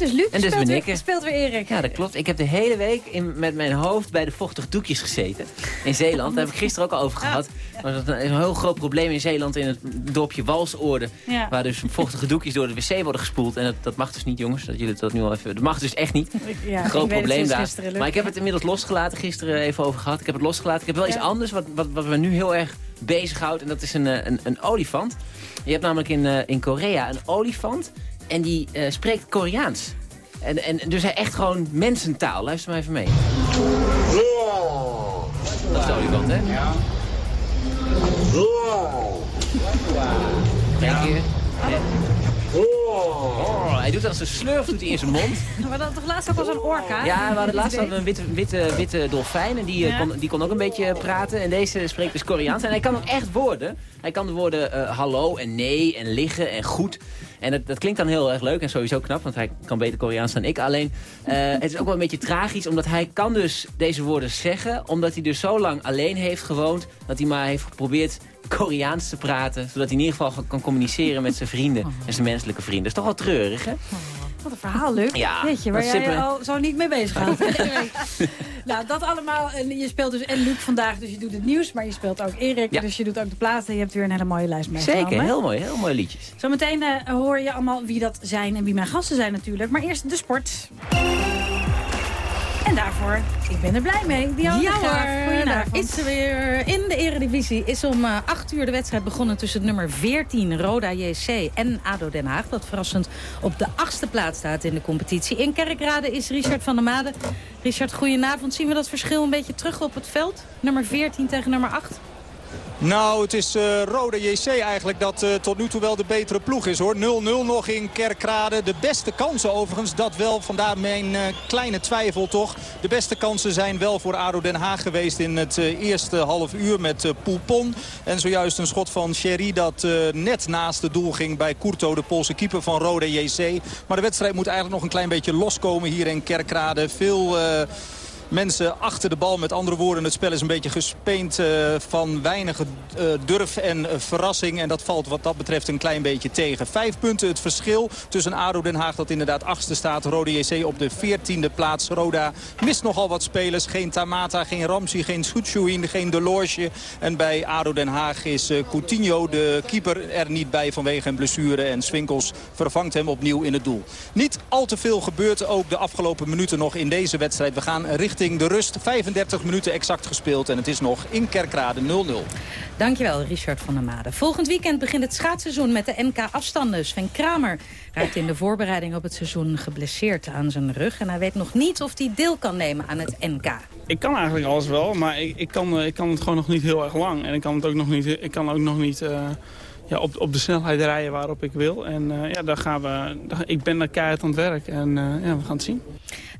Dus Luc en dus speelt, weer, ik. speelt weer Erik. Ja, dat klopt. Ik heb de hele week in, met mijn hoofd bij de vochtige doekjes gezeten. In Zeeland. Daar heb ik gisteren ook al over gehad. Maar dat is een heel groot probleem in Zeeland in het dorpje Walsoorde. Ja. Waar dus vochtige doekjes door de wc worden gespoeld. En dat, dat mag dus niet, jongens. Dat jullie dat nu al even... Dat mag dus echt niet. Ja, een groot probleem daar. Gisteren, maar ik heb het inmiddels losgelaten. Gisteren even over gehad. Ik heb het losgelaten. Ik heb wel Ja. iets anders wat, wat, wat me nu heel erg bezighoudt. En dat is een, eh, een, een olifant. Je hebt namelijk in, eh, in Korea een olifant. En die eh, spreekt Koreaans. En, en dus hij echt gewoon mensentaal. Luister maar even mee. Dat is de olifant, hè? Ja. Eén keer. Oh, hij doet als een slurf doet hij in zijn mond. [LAUGHS] We hadden toch laatst ook al zo'n orka? Ja, we hadden laatst hadden we een witte, witte, witte dolfijn. En die, eh, Ja. kon, die kon ook een beetje praten. En deze spreekt dus Koreaans. En hij kan ook echt woorden. Hij kan de woorden eh, hallo en nee en liggen en goed. En dat, dat klinkt dan heel erg leuk en sowieso knap. Want hij kan beter Koreaans dan ik. Alleen, eh, [LAUGHS] het is ook wel een beetje tragisch. Omdat hij kan dus deze woorden zeggen. Omdat hij dus zo lang alleen heeft gewoond. Dat hij maar heeft geprobeerd Koreaans te praten. Zodat hij in ieder geval kan communiceren met zijn vrienden. En zijn menselijke vrienden. Dat is toch wel treurig, hè? Wat een verhaal, Luc. Ja, Weet je, waar jij je al zo niet mee bezig gaat. [LAUGHS] [LAUGHS] nou, dat allemaal. En je speelt dus en Luc vandaag, dus je doet het nieuws. Maar je speelt ook Erik, Ja. dus je doet ook de platen. Je hebt weer een hele mooie lijst meegenomen. Zeker, heel mooi. Heel mooie liedjes. Zometeen eh, hoor je allemaal wie dat zijn en wie mijn gasten zijn natuurlijk. Maar eerst de sport. En daarvoor, ik ben er blij mee. Diana Ja hoor, daar is ze weer. In de Eredivisie is om eh, 8 uur de wedstrijd begonnen tussen het nummer 14 Roda JC en ADO Den Haag. Dat verrassend op de achtste plaats staat in de competitie. In Kerkrade is Richard van der Made. Richard, goedenavond. Zien we dat verschil een beetje terug op het veld? Nummer 14 tegen nummer 8? Nou, het is eh Rode JC eigenlijk dat eh, tot nu toe wel de betere ploeg is hoor. 0-0 nog in Kerkrade. De beste kansen overigens, dat wel. Vandaar mijn eh, kleine twijfel toch. De beste kansen zijn wel voor ADO Den Haag geweest in het eerste half uur met Poulpon. En zojuist een schot van Sherry dat net naast het doel ging bij Courto, de Poolse keeper van Rode JC. Maar de wedstrijd moet eigenlijk nog een klein beetje loskomen hier in Kerkrade. Veel... mensen achter de bal. Met andere woorden, het spel is een beetje gespeend eh, van weinig eh, durf en eh, verrassing. En dat valt wat dat betreft een klein beetje tegen. Vijf punten het verschil tussen ADO Den Haag dat inderdaad achtste staat. Rode JC op de veertiende plaats. Roda mist nogal wat spelers. Geen Tamata, geen Ramsey, geen Soetjouin, geen Delorge. En bij ADO Den Haag is Coutinho, de keeper, er niet bij vanwege een blessure. En Swinkels vervangt hem opnieuw in het doel. Niet al te veel gebeurt ook de afgelopen minuten nog in deze wedstrijd. We gaan richting de rust. 35 minuten exact gespeeld en het is nog in Kerkrade 0-0. Dankjewel, Richard van der Made. Volgend weekend begint het schaatsseizoen met de NK-afstanden. Sven Kramer raakt in de voorbereiding op het seizoen geblesseerd aan zijn rug. En hij weet nog niet of hij deel kan nemen aan het NK. Ik kan eigenlijk alles wel, maar ik, ik, kan, eh, ik kan het gewoon nog niet heel erg lang. En ik kan het ook nog niet, ik kan ook nog niet eh, ja, op, op de snelheid rijden waarop ik wil. En eh, ja, daar gaan we, daar- ik ben daar keihard aan het werk en eh, ja, we gaan het zien.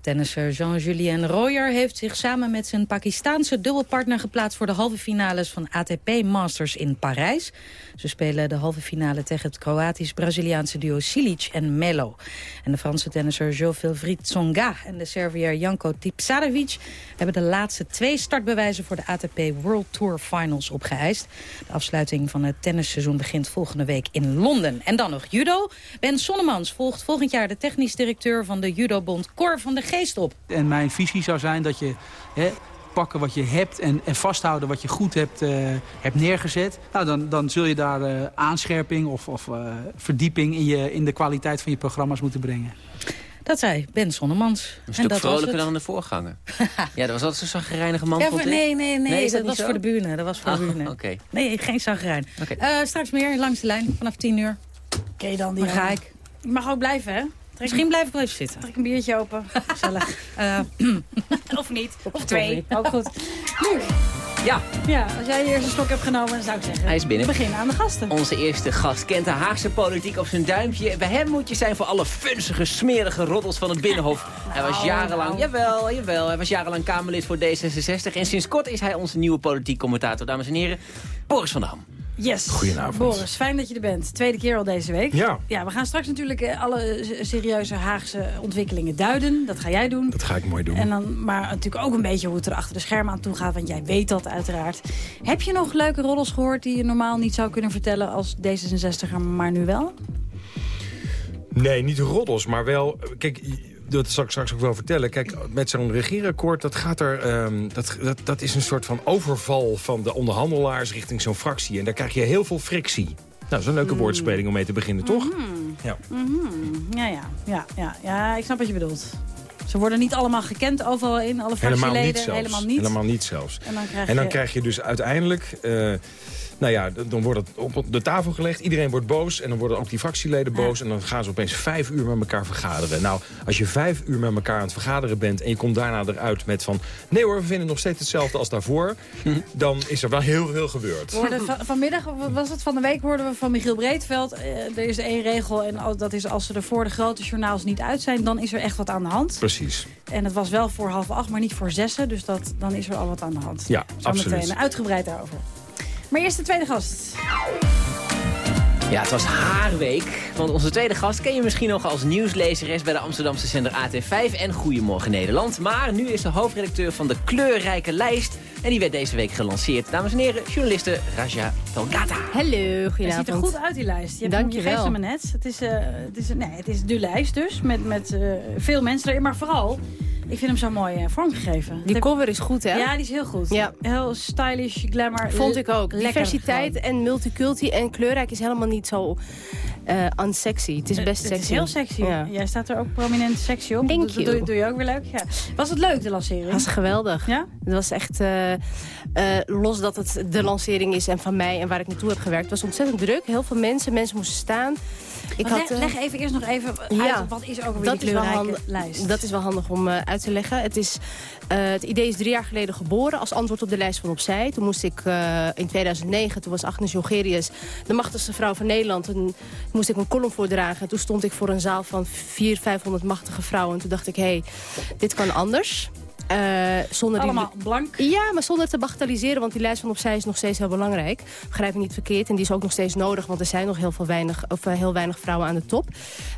Tennisser Jean-Julien Royer heeft zich samen met zijn Pakistaanse dubbelpartner geplaatst voor de halve finales van ATP Masters in Parijs. Ze spelen de halve finale tegen het Kroatisch-Braziliaanse duo Silic en Melo. En de Franse tennisser Jo-Wilfried Tsonga en de Serviër Janko Tipsarevic hebben de laatste twee startbewijzen voor de ATP World Tour Finals opgeëist. De afsluiting van het tennisseizoen begint volgende week in Londen. En dan nog judo. Ben Sonnemans volgt volgend jaar de technisch directeur van de judobond Cor van de Geest op. En mijn visie zou zijn dat je hè, pakken wat je hebt en, en vasthouden wat je goed hebt, eh, hebt neergezet. Nou, dan, dan zul je daar eh, aanscherping of, of eh, verdieping in, je, in de kwaliteit van je programma's moeten brengen. Dat zei Ben Sonnemans. Een stuk vrolijker dan de voorganger. [LAUGHS] ja, dat was altijd zo'n zagrijnige man. Ja, nee, nee, nee, dat, was zo? voor de bühne. Dat was voor de oké. Nee, geen zagrijn. Eh, straks meer langs de lijn vanaf 10 uur. Oké dan, Dan Diana. ga ik. Je mag ook blijven, hè? Misschien blijf ik wel even zitten. Trek een biertje open. Gezellig. [LAUGHS] Eh, of niet. Of twee. Ook goed. Luc. Ja. Ja, als jij je eerste slok hebt genomen, dan zou ik zeggen... Hij is binnen. Begin aan de gasten. Onze eerste gast kent de Haagse politiek op zijn duimpje. Bij hem moet je zijn voor alle funzige, smerige roddels van het Binnenhof. hij was jarenlang, nou. jawel, jawel, hij was jarenlang Kamerlid voor D66. En sinds kort is hij onze nieuwe politiek commentator, dames en heren. Boris van Dam. Yes. Goedenavond. Boris, fijn dat je er bent. Tweede keer al deze week. Ja. Ja, we gaan straks natuurlijk eh, alle serieuze Haagse ontwikkelingen duiden. Dat ga jij doen. Dat ga ik mooi doen. En dan, maar natuurlijk ook een beetje hoe het er achter de schermen aan toe gaat. Want jij weet dat uiteraard. Heb je nog leuke roddels gehoord die je normaal niet zou kunnen vertellen als D66er, maar nu wel? Nee, niet roddels, maar wel... Kijk, dat zal ik straks ook wel vertellen. Kijk, met zo'n regeerakkoord, dat, gaat er, ehm, dat, dat, dat is een soort van overval van de onderhandelaars richting zo'n fractie. En daar krijg je heel veel frictie. Nou, dat is een leuke woordspeling om mee te beginnen, toch? Ja. Mhm. Ja, ja, ja, ja, ja, ik snap wat je bedoelt. Ze worden niet allemaal gekend overal in, alle Helemaal fractieleden. niet zelfs. Helemaal niet. Helemaal niet zelfs. En dan krijg En dan je- krijg je dus uiteindelijk... eh, Nou ja, dan wordt het op de tafel gelegd. Iedereen wordt boos. En dan worden ook die fractieleden boos. En dan gaan ze opeens vijf uur met elkaar vergaderen. Nou, als je vijf uur met elkaar aan het vergaderen bent... en je komt daarna eruit met van... nee hoor, we vinden nog steeds hetzelfde als daarvoor... dan is er wel heel veel gebeurd. We hoorden van- vanmiddag, was het van de week, hoorden we van Michiel Breedveld. eh, er is één regel en dat is als ze er voor de grote journaals niet uit zijn... dan is er echt wat aan de hand. Precies. En het was wel voor half acht, maar niet voor zessen. Dus dat, dan is er al wat aan de hand. Ja, Zometeen absoluut. uitgebreid daarover. Maar eerst de tweede gast. Ja, het was haar week. Want onze tweede gast ken je misschien nog als nieuwslezeres bij de Amsterdamse zender AT5 en Goedemorgen Nederland. Maar nu is ze hoofdredacteur van de kleurrijke lijst. En die werd deze week gelanceerd. Dames en heren, journaliste Raja Tolgata. Hallo, Het goedenavond. ziet er goed uit, die lijst. Je, hebt hem- je geeft hem net. Het is, eh, het, is, nee, het is de lijst dus, met, met eh, veel mensen erin. Maar vooral, ik vind hem zo mooi eh, vormgegeven. Die cover is goed, hè? Ja, die is heel goed. Ja. Heel stylish, glamour. Vond ik ook. Lekker Diversiteit gewoon. en multiculti en kleurrijk is helemaal niet zo eh unsexy. Het is best Het sexy. is heel sexy. Ja. Jij staat er ook prominent sexy op. Thank dat you. doe, doe je ook weer leuk. Ja. Was het leuk, de lancering? Dat was geweldig. Ja? Het was echt, eh, los dat het de lancering is en van mij en waar ik naartoe heb gewerkt, het was ontzettend druk. Heel veel mensen, mensen moesten staan. Ik had, leg, eh, leg even eerst nog even uit, Ja. wat is ook weer dat die is wel kleurrijke handig, lijst? Dat is wel handig om eh, uit te leggen. Het, is, eh, het idee is drie jaar geleden geboren als antwoord op de lijst van Opzij. Toen moest ik eh, in 2009, toen was Agnes Jongerius de machtigste vrouw van Nederland. Toen moest ik een column voordragen. En toen stond ik voor een zaal van 400, 500 machtige vrouwen. En toen dacht ik, hé, hey, dit kan anders. Eh, zonder die- Allemaal blank. Ja, maar zonder te bagatelliseren, want die lijst van opzij is nog steeds heel belangrijk. Begrijp me niet verkeerd. En die is ook nog steeds nodig, want er zijn nog heel, veel weinig, of, eh, heel weinig vrouwen aan de top.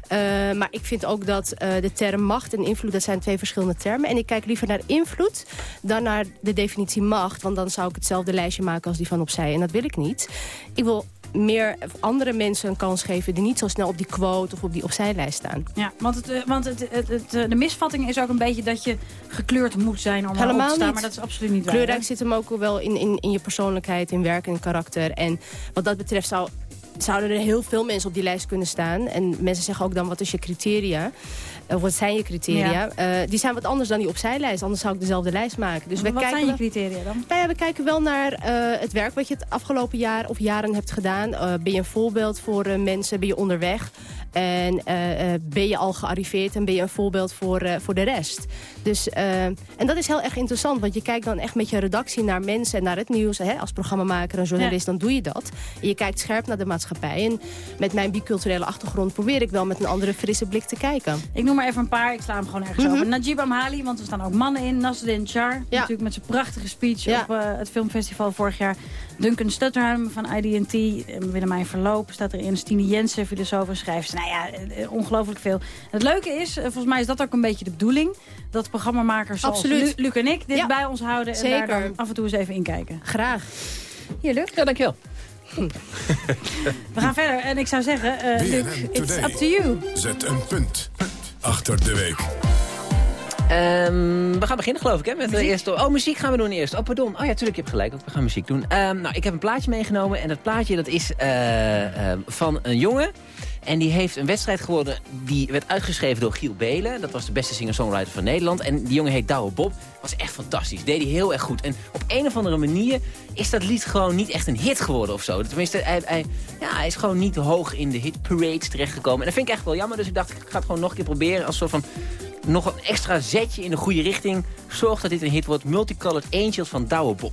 Eh, maar ik vind ook dat de term macht en invloed, dat zijn twee verschillende termen. En ik kijk liever naar invloed dan naar de definitie macht. Want dan zou ik hetzelfde lijstje maken als die van opzij. En dat wil ik niet. Ik wil meer andere mensen een kans geven... die niet zo snel op die quote of op die opzijlijst staan. Ja, want, het, eh, want het, het, het, eh, de misvatting is ook een beetje dat je gekleurd moet zijn om Helemaal te staan. niet. Maar dat is absoluut niet waar. Kleurrijk hè? zit hem ook wel in, in, in je persoonlijkheid, in werk en karakter. En wat dat betreft zou, zouden er heel veel mensen op die lijst kunnen staan. En mensen zeggen ook dan, wat is je criteria? Of wat zijn je criteria? Ja. Eh, die zijn wat anders dan die opzijlijst. Anders zou ik dezelfde lijst maken. Dus wat kijken zijn je criteria dan? nou ja, we kijken wel naar eh, het werk wat je het afgelopen jaar of jaren hebt gedaan. Eh, ben je een voorbeeld voor eh, mensen? Ben je onderweg? En eh, eh, ben je al gearriveerd en ben je een voorbeeld voor, eh, voor de rest? Dus, eh, en dat is heel erg interessant, want je kijkt dan echt met je redactie naar mensen en naar het nieuws. Hè? Als programmamaker en journalist, dan doe je dat. En je kijkt scherp naar de maatschappij. En met mijn biculturele achtergrond probeer ik wel met een andere frisse blik te kijken. Ik noem maar even een paar, ik sla hem gewoon ergens Mhm. over. Najib Amhali, want er staan ook mannen in. Nasruddin Char, natuurlijk met zijn prachtige speech Ja. op eh, het filmfestival vorig jaar. Duncan Stutterheim van IDT, eh, Willemijn Verloop staat erin. Stine Jensen, filosoof en schrijfster. Nou ja, eh, ongelooflijk veel. Het leuke is, volgens mij is dat ook een beetje de bedoeling... dat programmamakers zoals. Lu- Luc en ik dit Ja. bij ons houden... en Zeker. daar dan af en toe eens even inkijken. Graag. Hier, Luc. Ja, dankjewel. [LAUGHS] We gaan verder en ik zou zeggen, eh, Luc, it's up to you. Zet een punt achter de week. Ehm, we gaan beginnen geloof ik, hè? Met de eerste... Oh, muziek gaan we doen eerst. Oh, pardon. Oh ja, tuurlijk, je hebt gelijk. We gaan muziek doen. Ehm, nou, ik heb een plaatje meegenomen. En dat plaatje dat is eh, eh, van een jongen. En die heeft een wedstrijd geworden. Die werd uitgeschreven door Giel Belen. Dat was de beste singer-songwriter van Nederland. En die jongen heet Douwe Bob. Was echt fantastisch. Deed hij heel erg goed. En op een of andere manier is dat lied gewoon niet echt een hit geworden of zo. Tenminste, hij, hij, ja, hij is gewoon niet hoog in de hitparades terechtgekomen. En dat vind ik echt wel jammer. Dus ik dacht, ik ga het gewoon nog een keer proberen. Als soort van nog een extra zetje in de goede richting. Zorg dat dit een hit wordt. Multicolored Angels van Douwe Bob.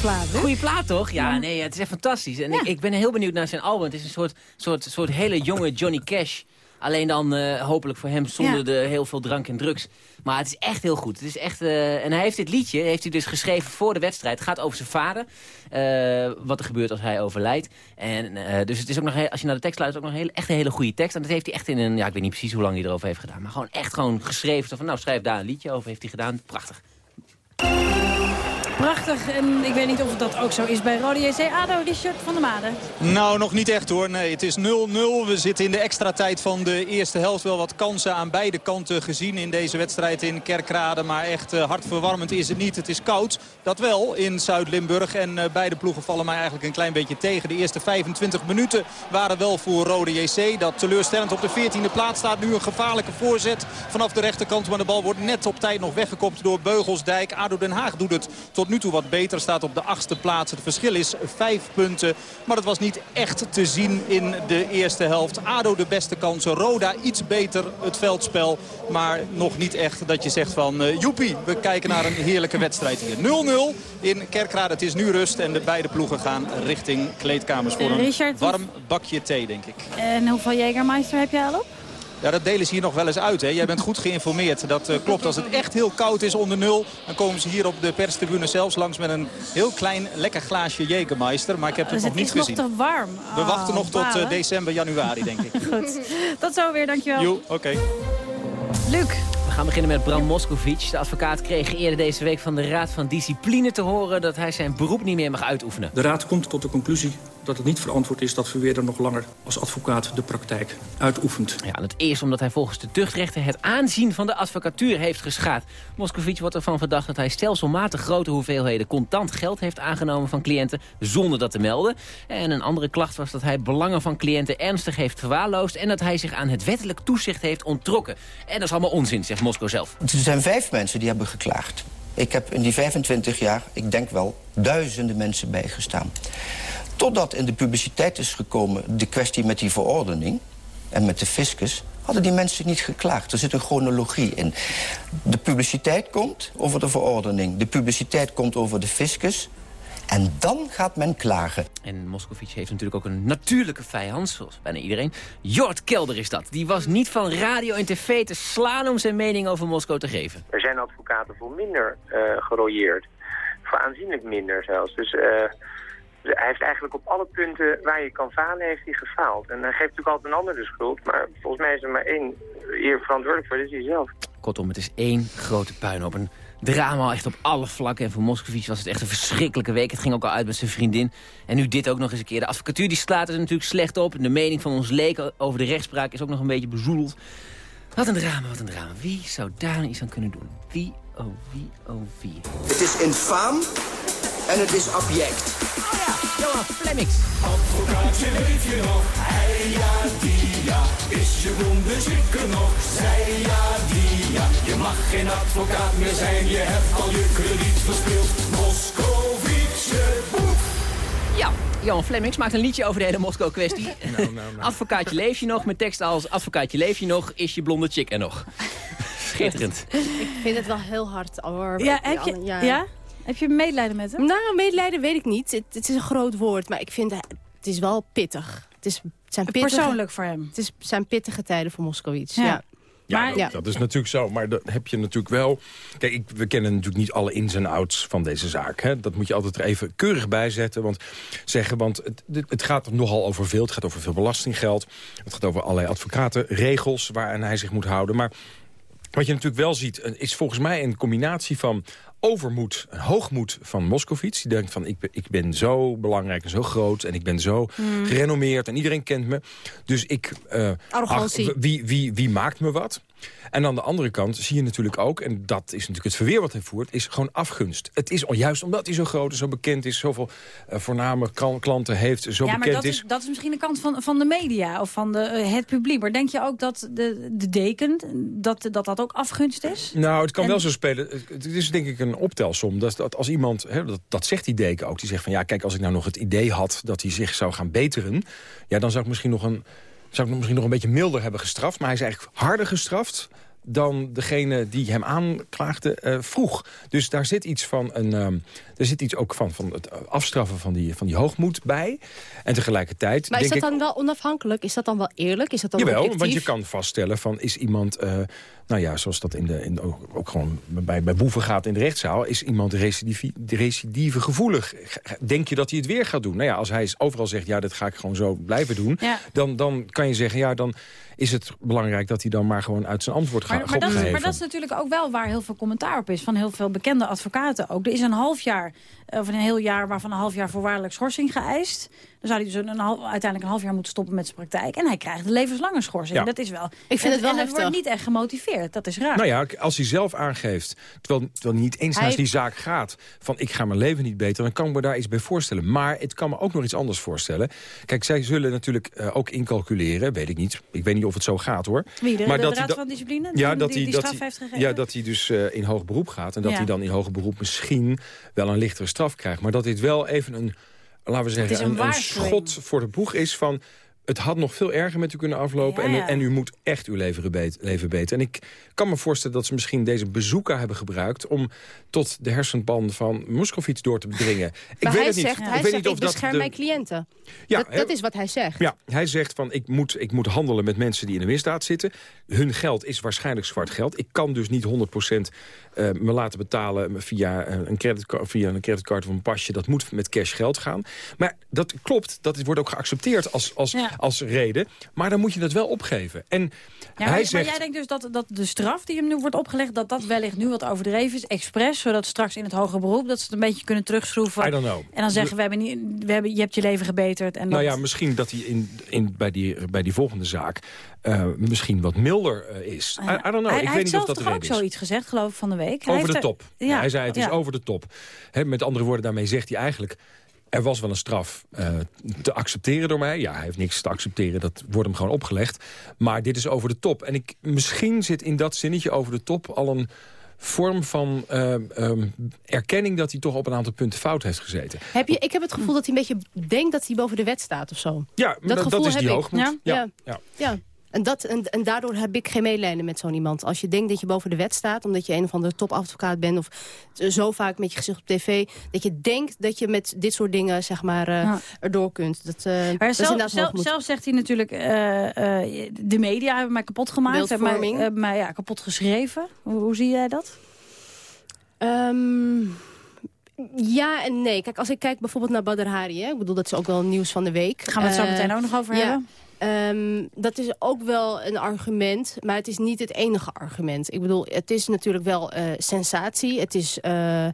plaat, hè? Goeie plaat toch? Ja, nee, het is echt fantastisch. En ik, ik ben heel benieuwd naar zijn album. Het is een soort, soort, soort hele jonge Johnny Cash. Alleen dan eh, hopelijk voor hem zonder Ja. de heel veel drank en drugs. Maar het is echt heel goed. Het is echt, eh, en hij heeft dit liedje heeft hij dus geschreven voor de wedstrijd. Het gaat over zijn vader. eh, wat er gebeurt als hij overlijdt. En, dus het is ook nog, heel- als je naar de tekst luistert, ook nog hele, echt een hele goede tekst. En dat heeft hij echt in een, ja, ik weet niet precies hoe lang hij erover heeft gedaan. Maar gewoon echt gewoon geschreven. Van, nou, schrijf daar een liedje over. Heeft hij gedaan. Prachtig. Prachtig. En ik weet niet of dat ook zo is bij Rode JC ADO, Richard van der Made. Nou, nog niet echt hoor. Nee, het is 0-0. We zitten in de extra tijd van de eerste helft. Wel wat kansen aan beide kanten gezien in deze wedstrijd in Kerkrade. Maar echt eh, hartverwarmend is het niet. Het is koud. Dat wel in Zuid-Limburg. En eh, beide ploegen vallen mij eigenlijk een klein beetje tegen. De eerste 25 minuten waren wel voor Rode JC. Dat teleurstellend op de 14e plaats staat. Nu een gevaarlijke voorzet vanaf de rechterkant. Maar de bal wordt net op tijd nog weggekopt door Beugelsdijk. ADO Den Haag doet het tot nu toe wat beter. Staat op de achtste plaats. Het verschil is vijf punten. Maar het was niet echt te zien in de eerste helft. ADO de beste kansen. Roda iets beter het veldspel. Maar nog niet echt dat je zegt van eh, joepie. We kijken naar een heerlijke wedstrijd hier. 0-0 in Kerkrade. Het is nu rust. En de beide ploegen gaan richting kleedkamers voor een Richard, warm bakje thee denk ik. En hoeveel Jägermeister heb jij al op? Ja, dat delen ze hier nog wel eens uit. Hè. Jij bent goed geïnformeerd. Dat eh, klopt. Als het echt heel koud is onder nul... dan komen ze hier op de perstribune zelfs langs met een heel klein lekker glaasje Jägermeister. Maar ik heb het Dus nog het niet is nog gezien. te warm. We Oh, wachten nog tot eh, december, januari, denk ik. [LAUGHS] Goed. Tot zo weer, dankjewel. Jo, oké. Luc. We gaan beginnen met Bram Moskovic. De advocaat kreeg eerder deze week van de Raad van Discipline te horen... dat hij zijn beroep niet meer mag uitoefenen. De Raad komt tot de conclusie dat het niet verantwoord is dat Verweerder nog langer als advocaat de praktijk uitoefent. Ja, en het eerst omdat hij volgens de tuchtrechter het aanzien van de advocatuur heeft geschaad. Moskovic wordt ervan verdacht dat hij stelselmatig grote hoeveelheden contant geld heeft aangenomen van cliënten zonder dat te melden. En een andere klacht was dat hij belangen van cliënten ernstig heeft verwaarloosd en dat hij zich aan het wettelijk toezicht heeft onttrokken. En dat is allemaal onzin, zegt Moskou zelf. Er zijn vijf mensen die hebben geklaagd. Ik heb in die 25 jaar, ik denk wel, duizenden mensen bijgestaan. Totdat in de publiciteit is gekomen de kwestie met die verordening... en met de fiscus, hadden die mensen niet geklaagd. Er zit een chronologie in. De publiciteit komt over de verordening. De publiciteit komt over de fiscus. En dan gaat men klagen. En Moscovici heeft natuurlijk ook een natuurlijke vijand, zoals bijna iedereen. Jort Kelder is dat. Die was niet van radio en tv te slaan om zijn mening over Moskou te geven. Er zijn advocaten voor minder uh, gerooieerd. Voor aanzienlijk minder zelfs. Dus uh, hij heeft eigenlijk op alle punten waar je kan falen, heeft hij gefaald. En hij geeft natuurlijk altijd een ander de schuld. Maar volgens mij is er maar één hier verantwoordelijk voor, dat is hij zelf. Kortom, het is één grote puinhoop. Een drama echt op alle vlakken. En voor Moscovici was het echt een verschrikkelijke week. Het ging ook al uit met zijn vriendin. En nu dit ook nog eens een keer. De advocatuur die slaat er natuurlijk slecht op. De mening van ons leek over de rechtspraak is ook nog een beetje bezoedeld. Wat een drama, wat een drama. Wie zou daar nou iets aan kunnen doen? Wie, oh wie, oh wie. Het is infaam en het is abject. Oh ja, Johan Flemmix. Advocaatje, leef je nog? Hij ja, die ja. Is je blonde chique nog? Zij ja, die ja. Je mag geen advocaat meer zijn. Je hebt al je krediet verspeeld. Moskovitje, boef. Ja, Johan Flemmix maakt een liedje over de hele Moskou-kwestie. [LAUGHS] Advocaatje leef je nog, met tekst als... Advocaatje leef je nog, is je blonde chick er nog. [LAUGHS] Schitterend. Ik vind het wel heel hard. Hoor. Ja, heb je, ja. Heb je medelijden met hem? Nou, medelijden weet ik niet. Het, het is een groot woord, maar ik vind het, het is wel pittig. Het, is, het zijn pittige, Persoonlijk voor hem? Het is, zijn pittige tijden voor Moskowitz, Ja. ja. Ja, Maar- dat, ja. dat is natuurlijk zo. Maar dat heb je natuurlijk wel... Kijk, ik, we kennen natuurlijk niet alle ins en outs van deze zaak. Hè? Dat moet je altijd er even keurig bij zetten. Want, zeggen, want het, het- gaat nogal over veel. Het gaat over veel belastinggeld. Het gaat over allerlei advocatenregels waaraan hij zich moet houden. Maar wat je natuurlijk wel ziet, eh, is volgens mij een combinatie van overmoed, een hoogmoed van Moskovits. Die denkt van, ik ben, ik ben zo belangrijk en zo groot... en ik ben zo Hmm. gerenommeerd en iedereen kent me. Dus ik... Arrogantie. ach, wie, wie, wie maakt me wat? En aan de andere kant zie je natuurlijk ook... en dat is natuurlijk het verweer wat hij voert... is gewoon afgunst. Het is juist omdat hij zo groot en zo bekend is... zoveel eh, voorname klan- klanten heeft, zo ja, maar bekend dat is... dat is misschien de kant van, van de media of van de, eh, het publiek. Maar denk je ook dat de, de deken, dat, dat dat ook afgunst is? Nou, het kan En- wel zo spelen. Het- Het is denk ik een optelsom. Dat, dat als iemand, hè, dat, dat zegt die deken ook, die zegt van ja, kijk, als ik nou nog het idee had dat hij zich zou gaan beteren, ja, dan zou ik misschien nog een, zou ik misschien nog een beetje milder hebben gestraft. Maar hij is eigenlijk harder gestraft dan degene die hem aanklaagde eh, vroeg. Dus daar zit iets van een, ehm, er zit iets ook van, van het afstraffen van die, van die hoogmoed bij. En tegelijkertijd Maar is denk dat ik, dan wel onafhankelijk? Is dat dan wel eerlijk? Is dat dan Jawel, objectief? want je kan vaststellen van is iemand, eh, nou ja, zoals dat in de, in, ook, ook gewoon bij, bij boeven gaat in de rechtszaal, is iemand recidive gevoelig. Denk je dat hij het weer gaat doen? Nou ja, als hij overal zegt, ja, dat ga ik gewoon zo blijven doen, Ja. dan, dan kan je zeggen, ja, dan is het belangrijk dat hij dan maar gewoon uit zijn antwoord gaat Maar, maar, dat, maar dat is natuurlijk ook wel waar heel veel commentaar op is. Van heel veel bekende advocaten ook. Er is een half jaar, of een heel jaar, waarvan een half jaar voorwaardelijk schorsing geëist. Dan zou hij dus een, half, uiteindelijk een half jaar moeten stoppen met zijn praktijk. En hij krijgt een levenslange schorsing. Ja. Dat is wel. Ik vind en, het wel en heftig. wordt niet echt gemotiveerd. Dat is raar. Nou ja, als hij zelf aangeeft, terwijl, terwijl hij niet eens Hij- naar die zaak gaat... van ik ga mijn leven niet beter, dan kan ik me daar iets bij voorstellen. Maar het kan me ook nog iets anders voorstellen. Kijk, zij zullen natuurlijk eh, ook incalculeren, weet ik niet. Ik weet niet of het zo gaat, hoor. Wie, de, maar de, dat de Raad van Discipline? Ja, die, dat die, hij, die dat straf hij, heeft gegeven? ja, dat hij dus eh, in hoger beroep gaat. En dat Ja. hij dan in hoger beroep misschien wel een lichtere straf krijgt. Maar dat dit wel even een, laten we zeggen, een schot voor de boeg is van... Het had nog veel erger met u kunnen aflopen. Ja, en, ja. en u moet echt uw leven, beet, leven beter. En ik kan me voorstellen dat ze misschien deze bezoeker hebben gebruikt... om tot de hersenpan van Moskovits door te dringen. [LAUGHS] ik Maar weet hij het niet. zegt, ik hij weet zegt niet ik of dat bescherm de- mijn cliënten. Ja, dat, dat is wat hij zegt. Ja, hij zegt van ik moet, ik moet handelen met mensen die in de misdaad zitten. Hun geld is waarschijnlijk zwart geld. Ik kan dus niet 100% eh, me laten betalen via eh, een, creditcard, via een creditcard of een pasje. Dat moet met cash geld gaan. Maar dat klopt, dat wordt ook geaccepteerd als, als, Ja. Als reden. Maar dan moet je dat wel opgeven. En Ja, maar, hij maar zegt... jij denkt dus dat, dat de straf die hem nu wordt opgelegd... dat dat wellicht nu wat overdreven is, expres... zodat straks in het hoger beroep dat ze het een beetje kunnen terugschroeven. I don't know. En dan zeggen we, hebben niet, we hebben, je hebt je leven gebeterd. En Nou dat, ja, misschien dat hij in, in, bij, die, bij die volgende zaak eh, misschien wat milder eh, is. I, I don't know. Hij, ik hij weet niet of dat toch ook is. zoiets gezegd, geloof ik, van de week. Hij Over de er- top. Ja, hij zei het is over de top. Met andere woorden, daarmee zegt hij eigenlijk... er was wel een straf eh, te accepteren door mij. Ja, hij heeft niks te accepteren, dat wordt hem gewoon opgelegd. Maar dit is over de top. En ik, misschien zit in dat zinnetje over de top al een vorm van eh, ehm, erkenning... dat hij toch op een aantal punten fout heeft gezeten. Heb je, ik heb het gevoel dat hij een beetje denkt dat hij boven de wet staat of zo. Ja, dat, gevoel dat is heb die hoogmoed. Ja? Ja, Ja. ja. En, dat, en, en daardoor heb ik geen medelijden met zo'n iemand. Als je denkt dat je boven de wet staat, omdat je een of andere topadvocaat bent... of zo vaak met je gezicht op tv, dat je denkt dat je met dit soort dingen zeg maar, Ja. erdoor kunt. Dat, dat Maar zelf, zelf, zelf zegt hij natuurlijk, eh, de media hebben mij kapot gemaakt. Hebben mij, hebben mij ja, kapot geschreven. Hoe, hoe zie jij dat? Ehm, ja en nee. Kijk, als ik kijk bijvoorbeeld naar Badr Hari... Hè, ik bedoel, dat is ook wel nieuws van de week. Daar gaan we het zo meteen ook nog over ja. hebben. Ehm, dat is ook wel een argument, maar het is niet het enige argument. Ik bedoel, het is natuurlijk wel uh, sensatie. Het is uh,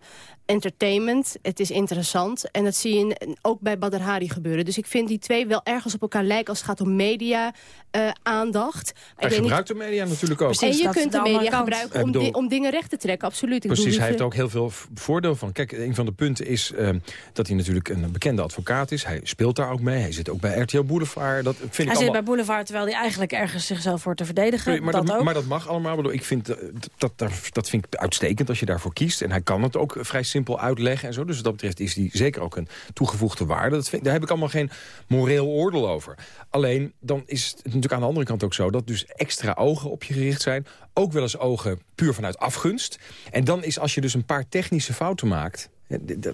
entertainment, het is interessant. En dat zie je ook bij Badr Hari gebeuren. Dus ik vind die twee wel ergens op elkaar lijken als het gaat om media, uh, aandacht. Hij ik gebruikt niet... de media natuurlijk ook. Precies, en je kunt de, de media gebruiken om, bedoel... di om, dingen recht te trekken, absoluut. Ik Precies, bedoel, hij heeft ook heel veel voordeel van. Kijk, een van de punten is uh, dat hij natuurlijk een bekende advocaat is. Hij speelt daar ook mee. Hij zit ook bij RTL Boulevard. Dat vind hij ik zit allemaal... bij Boulevard terwijl hij eigenlijk ergens zichzelf voor te verdedigen. Nee, maar, dat, dat, ook. maar dat mag allemaal. Ik vind, dat, dat, dat vind ik uitstekend als je daarvoor kiest. En hij kan het ook vrij simpel uitleggen en zo. Dus wat dat betreft is hij zeker ook een toegevoegde waarde. Dat vind, daar heb ik allemaal geen moreel oordeel over. Alleen, dan is het natuurlijk aan de andere kant ook zo... dat dus extra ogen op je gericht zijn. Ook wel eens ogen puur vanuit afgunst. En dan is als je dus een paar technische fouten maakt...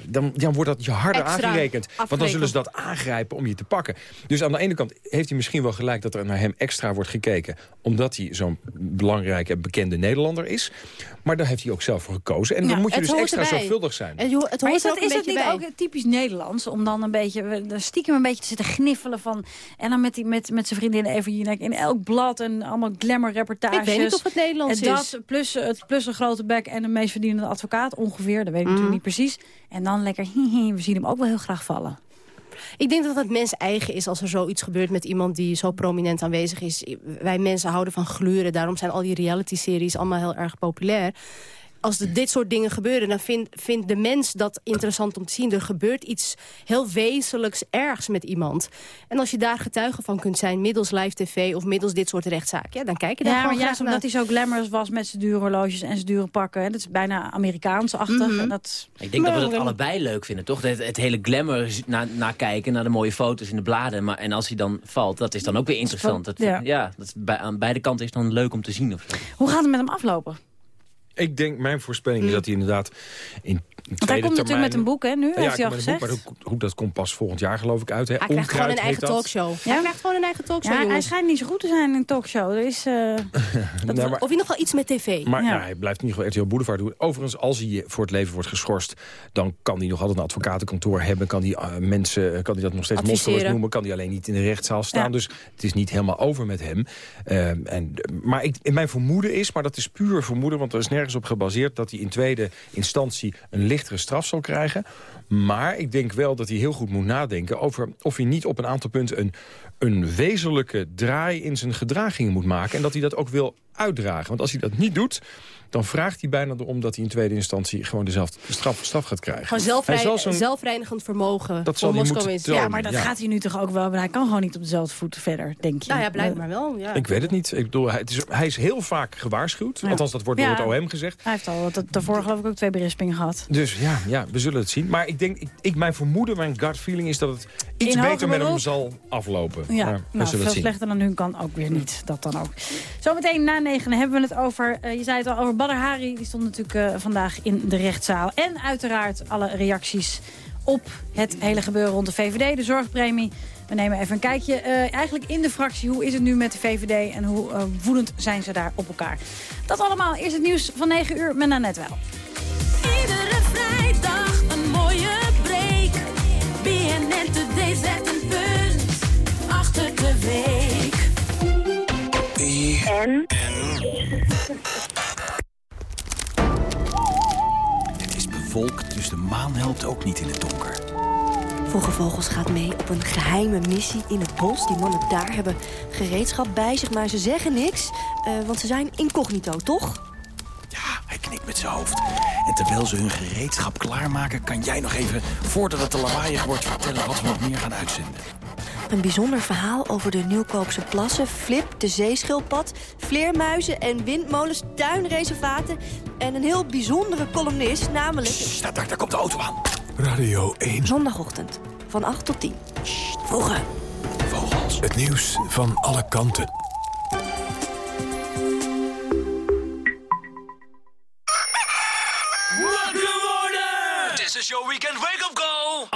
Dan, dan wordt dat je harder Extra aangerekend. Want dan zullen ze dat aangrijpen om je te pakken. Dus aan de ene kant heeft hij misschien wel gelijk... dat er naar hem extra wordt gekeken... omdat hij zo'n belangrijke en bekende Nederlander is. Maar daar heeft hij ook zelf voor gekozen. En dan moet je het dus extra erbij. zorgvuldig zijn. En joh, het maar hoort is dat, is dat beetje niet bij. ook typisch Nederlands? Om dan een beetje, we- stiekem een beetje te zitten gniffelen van... en dan met, die, met, met zijn vriendin even Jinek in elk blad en allemaal glamour reportages. Ik weet niet of het Nederlands en dat, is. Plus, het, plus een grote bek en een meest verdienende advocaat ongeveer. Dat weet ik natuurlijk niet precies. En dan lekker, [LAUGHS] we zien hem ook wel heel graag vallen. Ik denk dat het mens eigen is als er zoiets gebeurt met iemand die zo prominent aanwezig is. Wij mensen houden van gluren, daarom zijn al die reality-series allemaal heel erg populair. Als er dit soort dingen gebeuren, dan vindt vindt de mens dat interessant om te zien. Er gebeurt iets heel wezenlijks ergs met iemand. En als je daar getuige van kunt zijn, middels live tv of middels dit soort rechtszaken, ja, dan kijk je daar Ja, gewoon maar graag juist omdat hij zo glamorous was met zijn dure horloges en zijn dure pakken. hè, Dat is bijna Amerikaans-achtig. Mhm. en dat... Ik denk dat we het allebei leuk vinden, toch? Het, het hele glamour naar naar kijken, naar de mooie foto's in de bladen. Maar, en als hij dan valt, dat is dan ook weer interessant. Dat, Ja. ja. dat is bij, aan beide kanten is dan leuk om te zien. Of zo. Hoe gaat het met hem aflopen? Ik denk, mijn voorspelling is dat hij inderdaad in Want hij komt natuurlijk met een boek, hè, nu, Ja, heeft hij al gezegd. boek, maar dat, dat komt pas volgend jaar geloof ik uit. Hè? Hij krijgt Onkruid gewoon een eigen talkshow. Hij krijgt gewoon een eigen talkshow, Ja, hij schijnt niet zo goed te zijn in een talkshow. Er is, eh, [LAUGHS] dat- Nee, maar- Of in ieder geval iets met tv. Maar Ja. ja, hij blijft in ieder geval RTL Boulevard doen. Overigens, als hij voor het leven wordt geschorst... dan kan hij nog altijd een advocatenkantoor hebben. Kan hij eh, mensen, kan hij dat nog steeds monsterloos noemen. Kan hij alleen niet in de rechtszaal staan. Ja. Dus het is niet helemaal over met hem. Ehm, en, maar ik, mijn vermoeden is, maar dat is puur vermoeden... want er is nergens op gebaseerd... dat hij in tweede instantie een lichtere straf zal krijgen. Maar ik denk wel dat hij heel goed moet nadenken... over of hij niet op een aantal punten een, een wezenlijke draai in zijn gedragingen moet maken. En dat hij dat ook wil uitdragen. Want als hij dat niet doet, dan vraagt hij bijna erom... dat hij in tweede instantie gewoon dezelfde straf, straf gaat krijgen. Gewoon Hij zelfrei- zal zo'n- zelfreinigend vermogen. Dat zal is. ja, maar dat ja. gaat hij nu toch ook wel. Maar hij kan gewoon niet op dezelfde voet verder, denk je. Nou ja, blijkbaar wel. Ja. Ik weet het niet. Ik bedoel, hij, het is, hij is heel vaak gewaarschuwd. Ja. Althans, dat wordt door het OM gezegd. Hij heeft al wat- daarvoor geloof ik ook twee berispingen gehad. Dus ja, ja, we zullen het zien. Maar ik denk, ik, ik, mijn vermoeden, mijn gut feeling is dat het iets In beter met hem zal aflopen. Ja, maar we nou, zullen veel het zien. slechter dan hun kan ook weer niet. Dat dan ook. Zometeen na negen hebben we het over, eh, je zei het al, over Badr Hari. Die stond natuurlijk eh, vandaag in de rechtszaal. En uiteraard alle reacties op het hele gebeuren rond de VVD, de zorgpremie. We nemen even een kijkje eh, eigenlijk in de fractie. Hoe is het nu met de VVD en hoe woedend zijn ze daar op elkaar? Dat allemaal. Eerst het nieuws van 9 uur met Nanette wel. Iedere vrijdag een mooie break. BNN Today een punt achter de week. En? Het is bewolkt, dus de maan helpt ook niet in het donker. Vroege Vogels gaat mee op een geheime missie in het bos. Die mannen daar hebben gereedschap bij zich, maar ze zeggen niks. eh, want ze zijn incognito, toch? Hij knikt met zijn hoofd. En terwijl ze hun gereedschap klaarmaken... kan jij nog even, voordat het te lawaaiig wordt... vertellen wat we nog meer gaan uitzenden. Een bijzonder verhaal over de Nieuwkoopse plassen... Flip, de zeeschildpad, vleermuizen en windmolens, tuinreservaten... en een heel bijzondere columnist, namelijk... Daar, daar, daar komt de auto aan. Radio 1. Zondagochtend, van 8 tot 10. Vroege. Vogels. Het nieuws van alle kanten.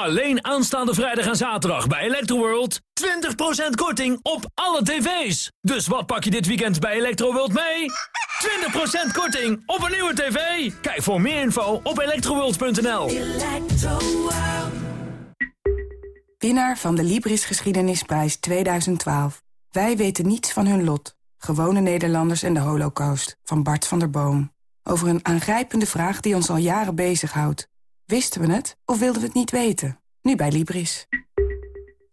Alleen aanstaande vrijdag en zaterdag bij Electroworld. 20% korting op alle tv's. Dus wat pak je dit weekend bij Electroworld mee? 20% korting op een nieuwe tv. Kijk voor meer info op electroworld.nl. Winnaar van de Libris Geschiedenisprijs 2012. Wij weten niets van hun lot. Gewone Nederlanders en de holocaust. Van Bart van der Boom. Over een aangrijpende vraag die ons al jaren bezighoudt. Wisten we het of wilden we het niet weten? Nu bij Libris.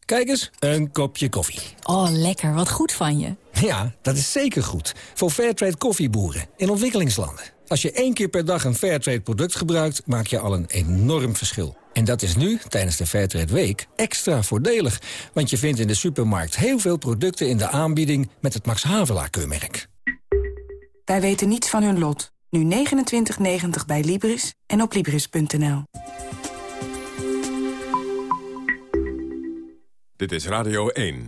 Kijk eens, een kopje koffie. Oh, lekker. Wat goed van je. Ja, dat is zeker goed. Voor Fairtrade koffieboeren in ontwikkelingslanden. Als je één keer per dag een Fairtrade product gebruikt, maak je al een enorm verschil. En dat is nu, tijdens de Fairtrade Week, extra voordelig. Want je vindt in de supermarkt heel veel producten in de aanbieding met het Max Havelaar-keurmerk. Wij weten niets van hun lot. Nu 29,90 bij Libris en op Libris.nl. Dit is Radio 1.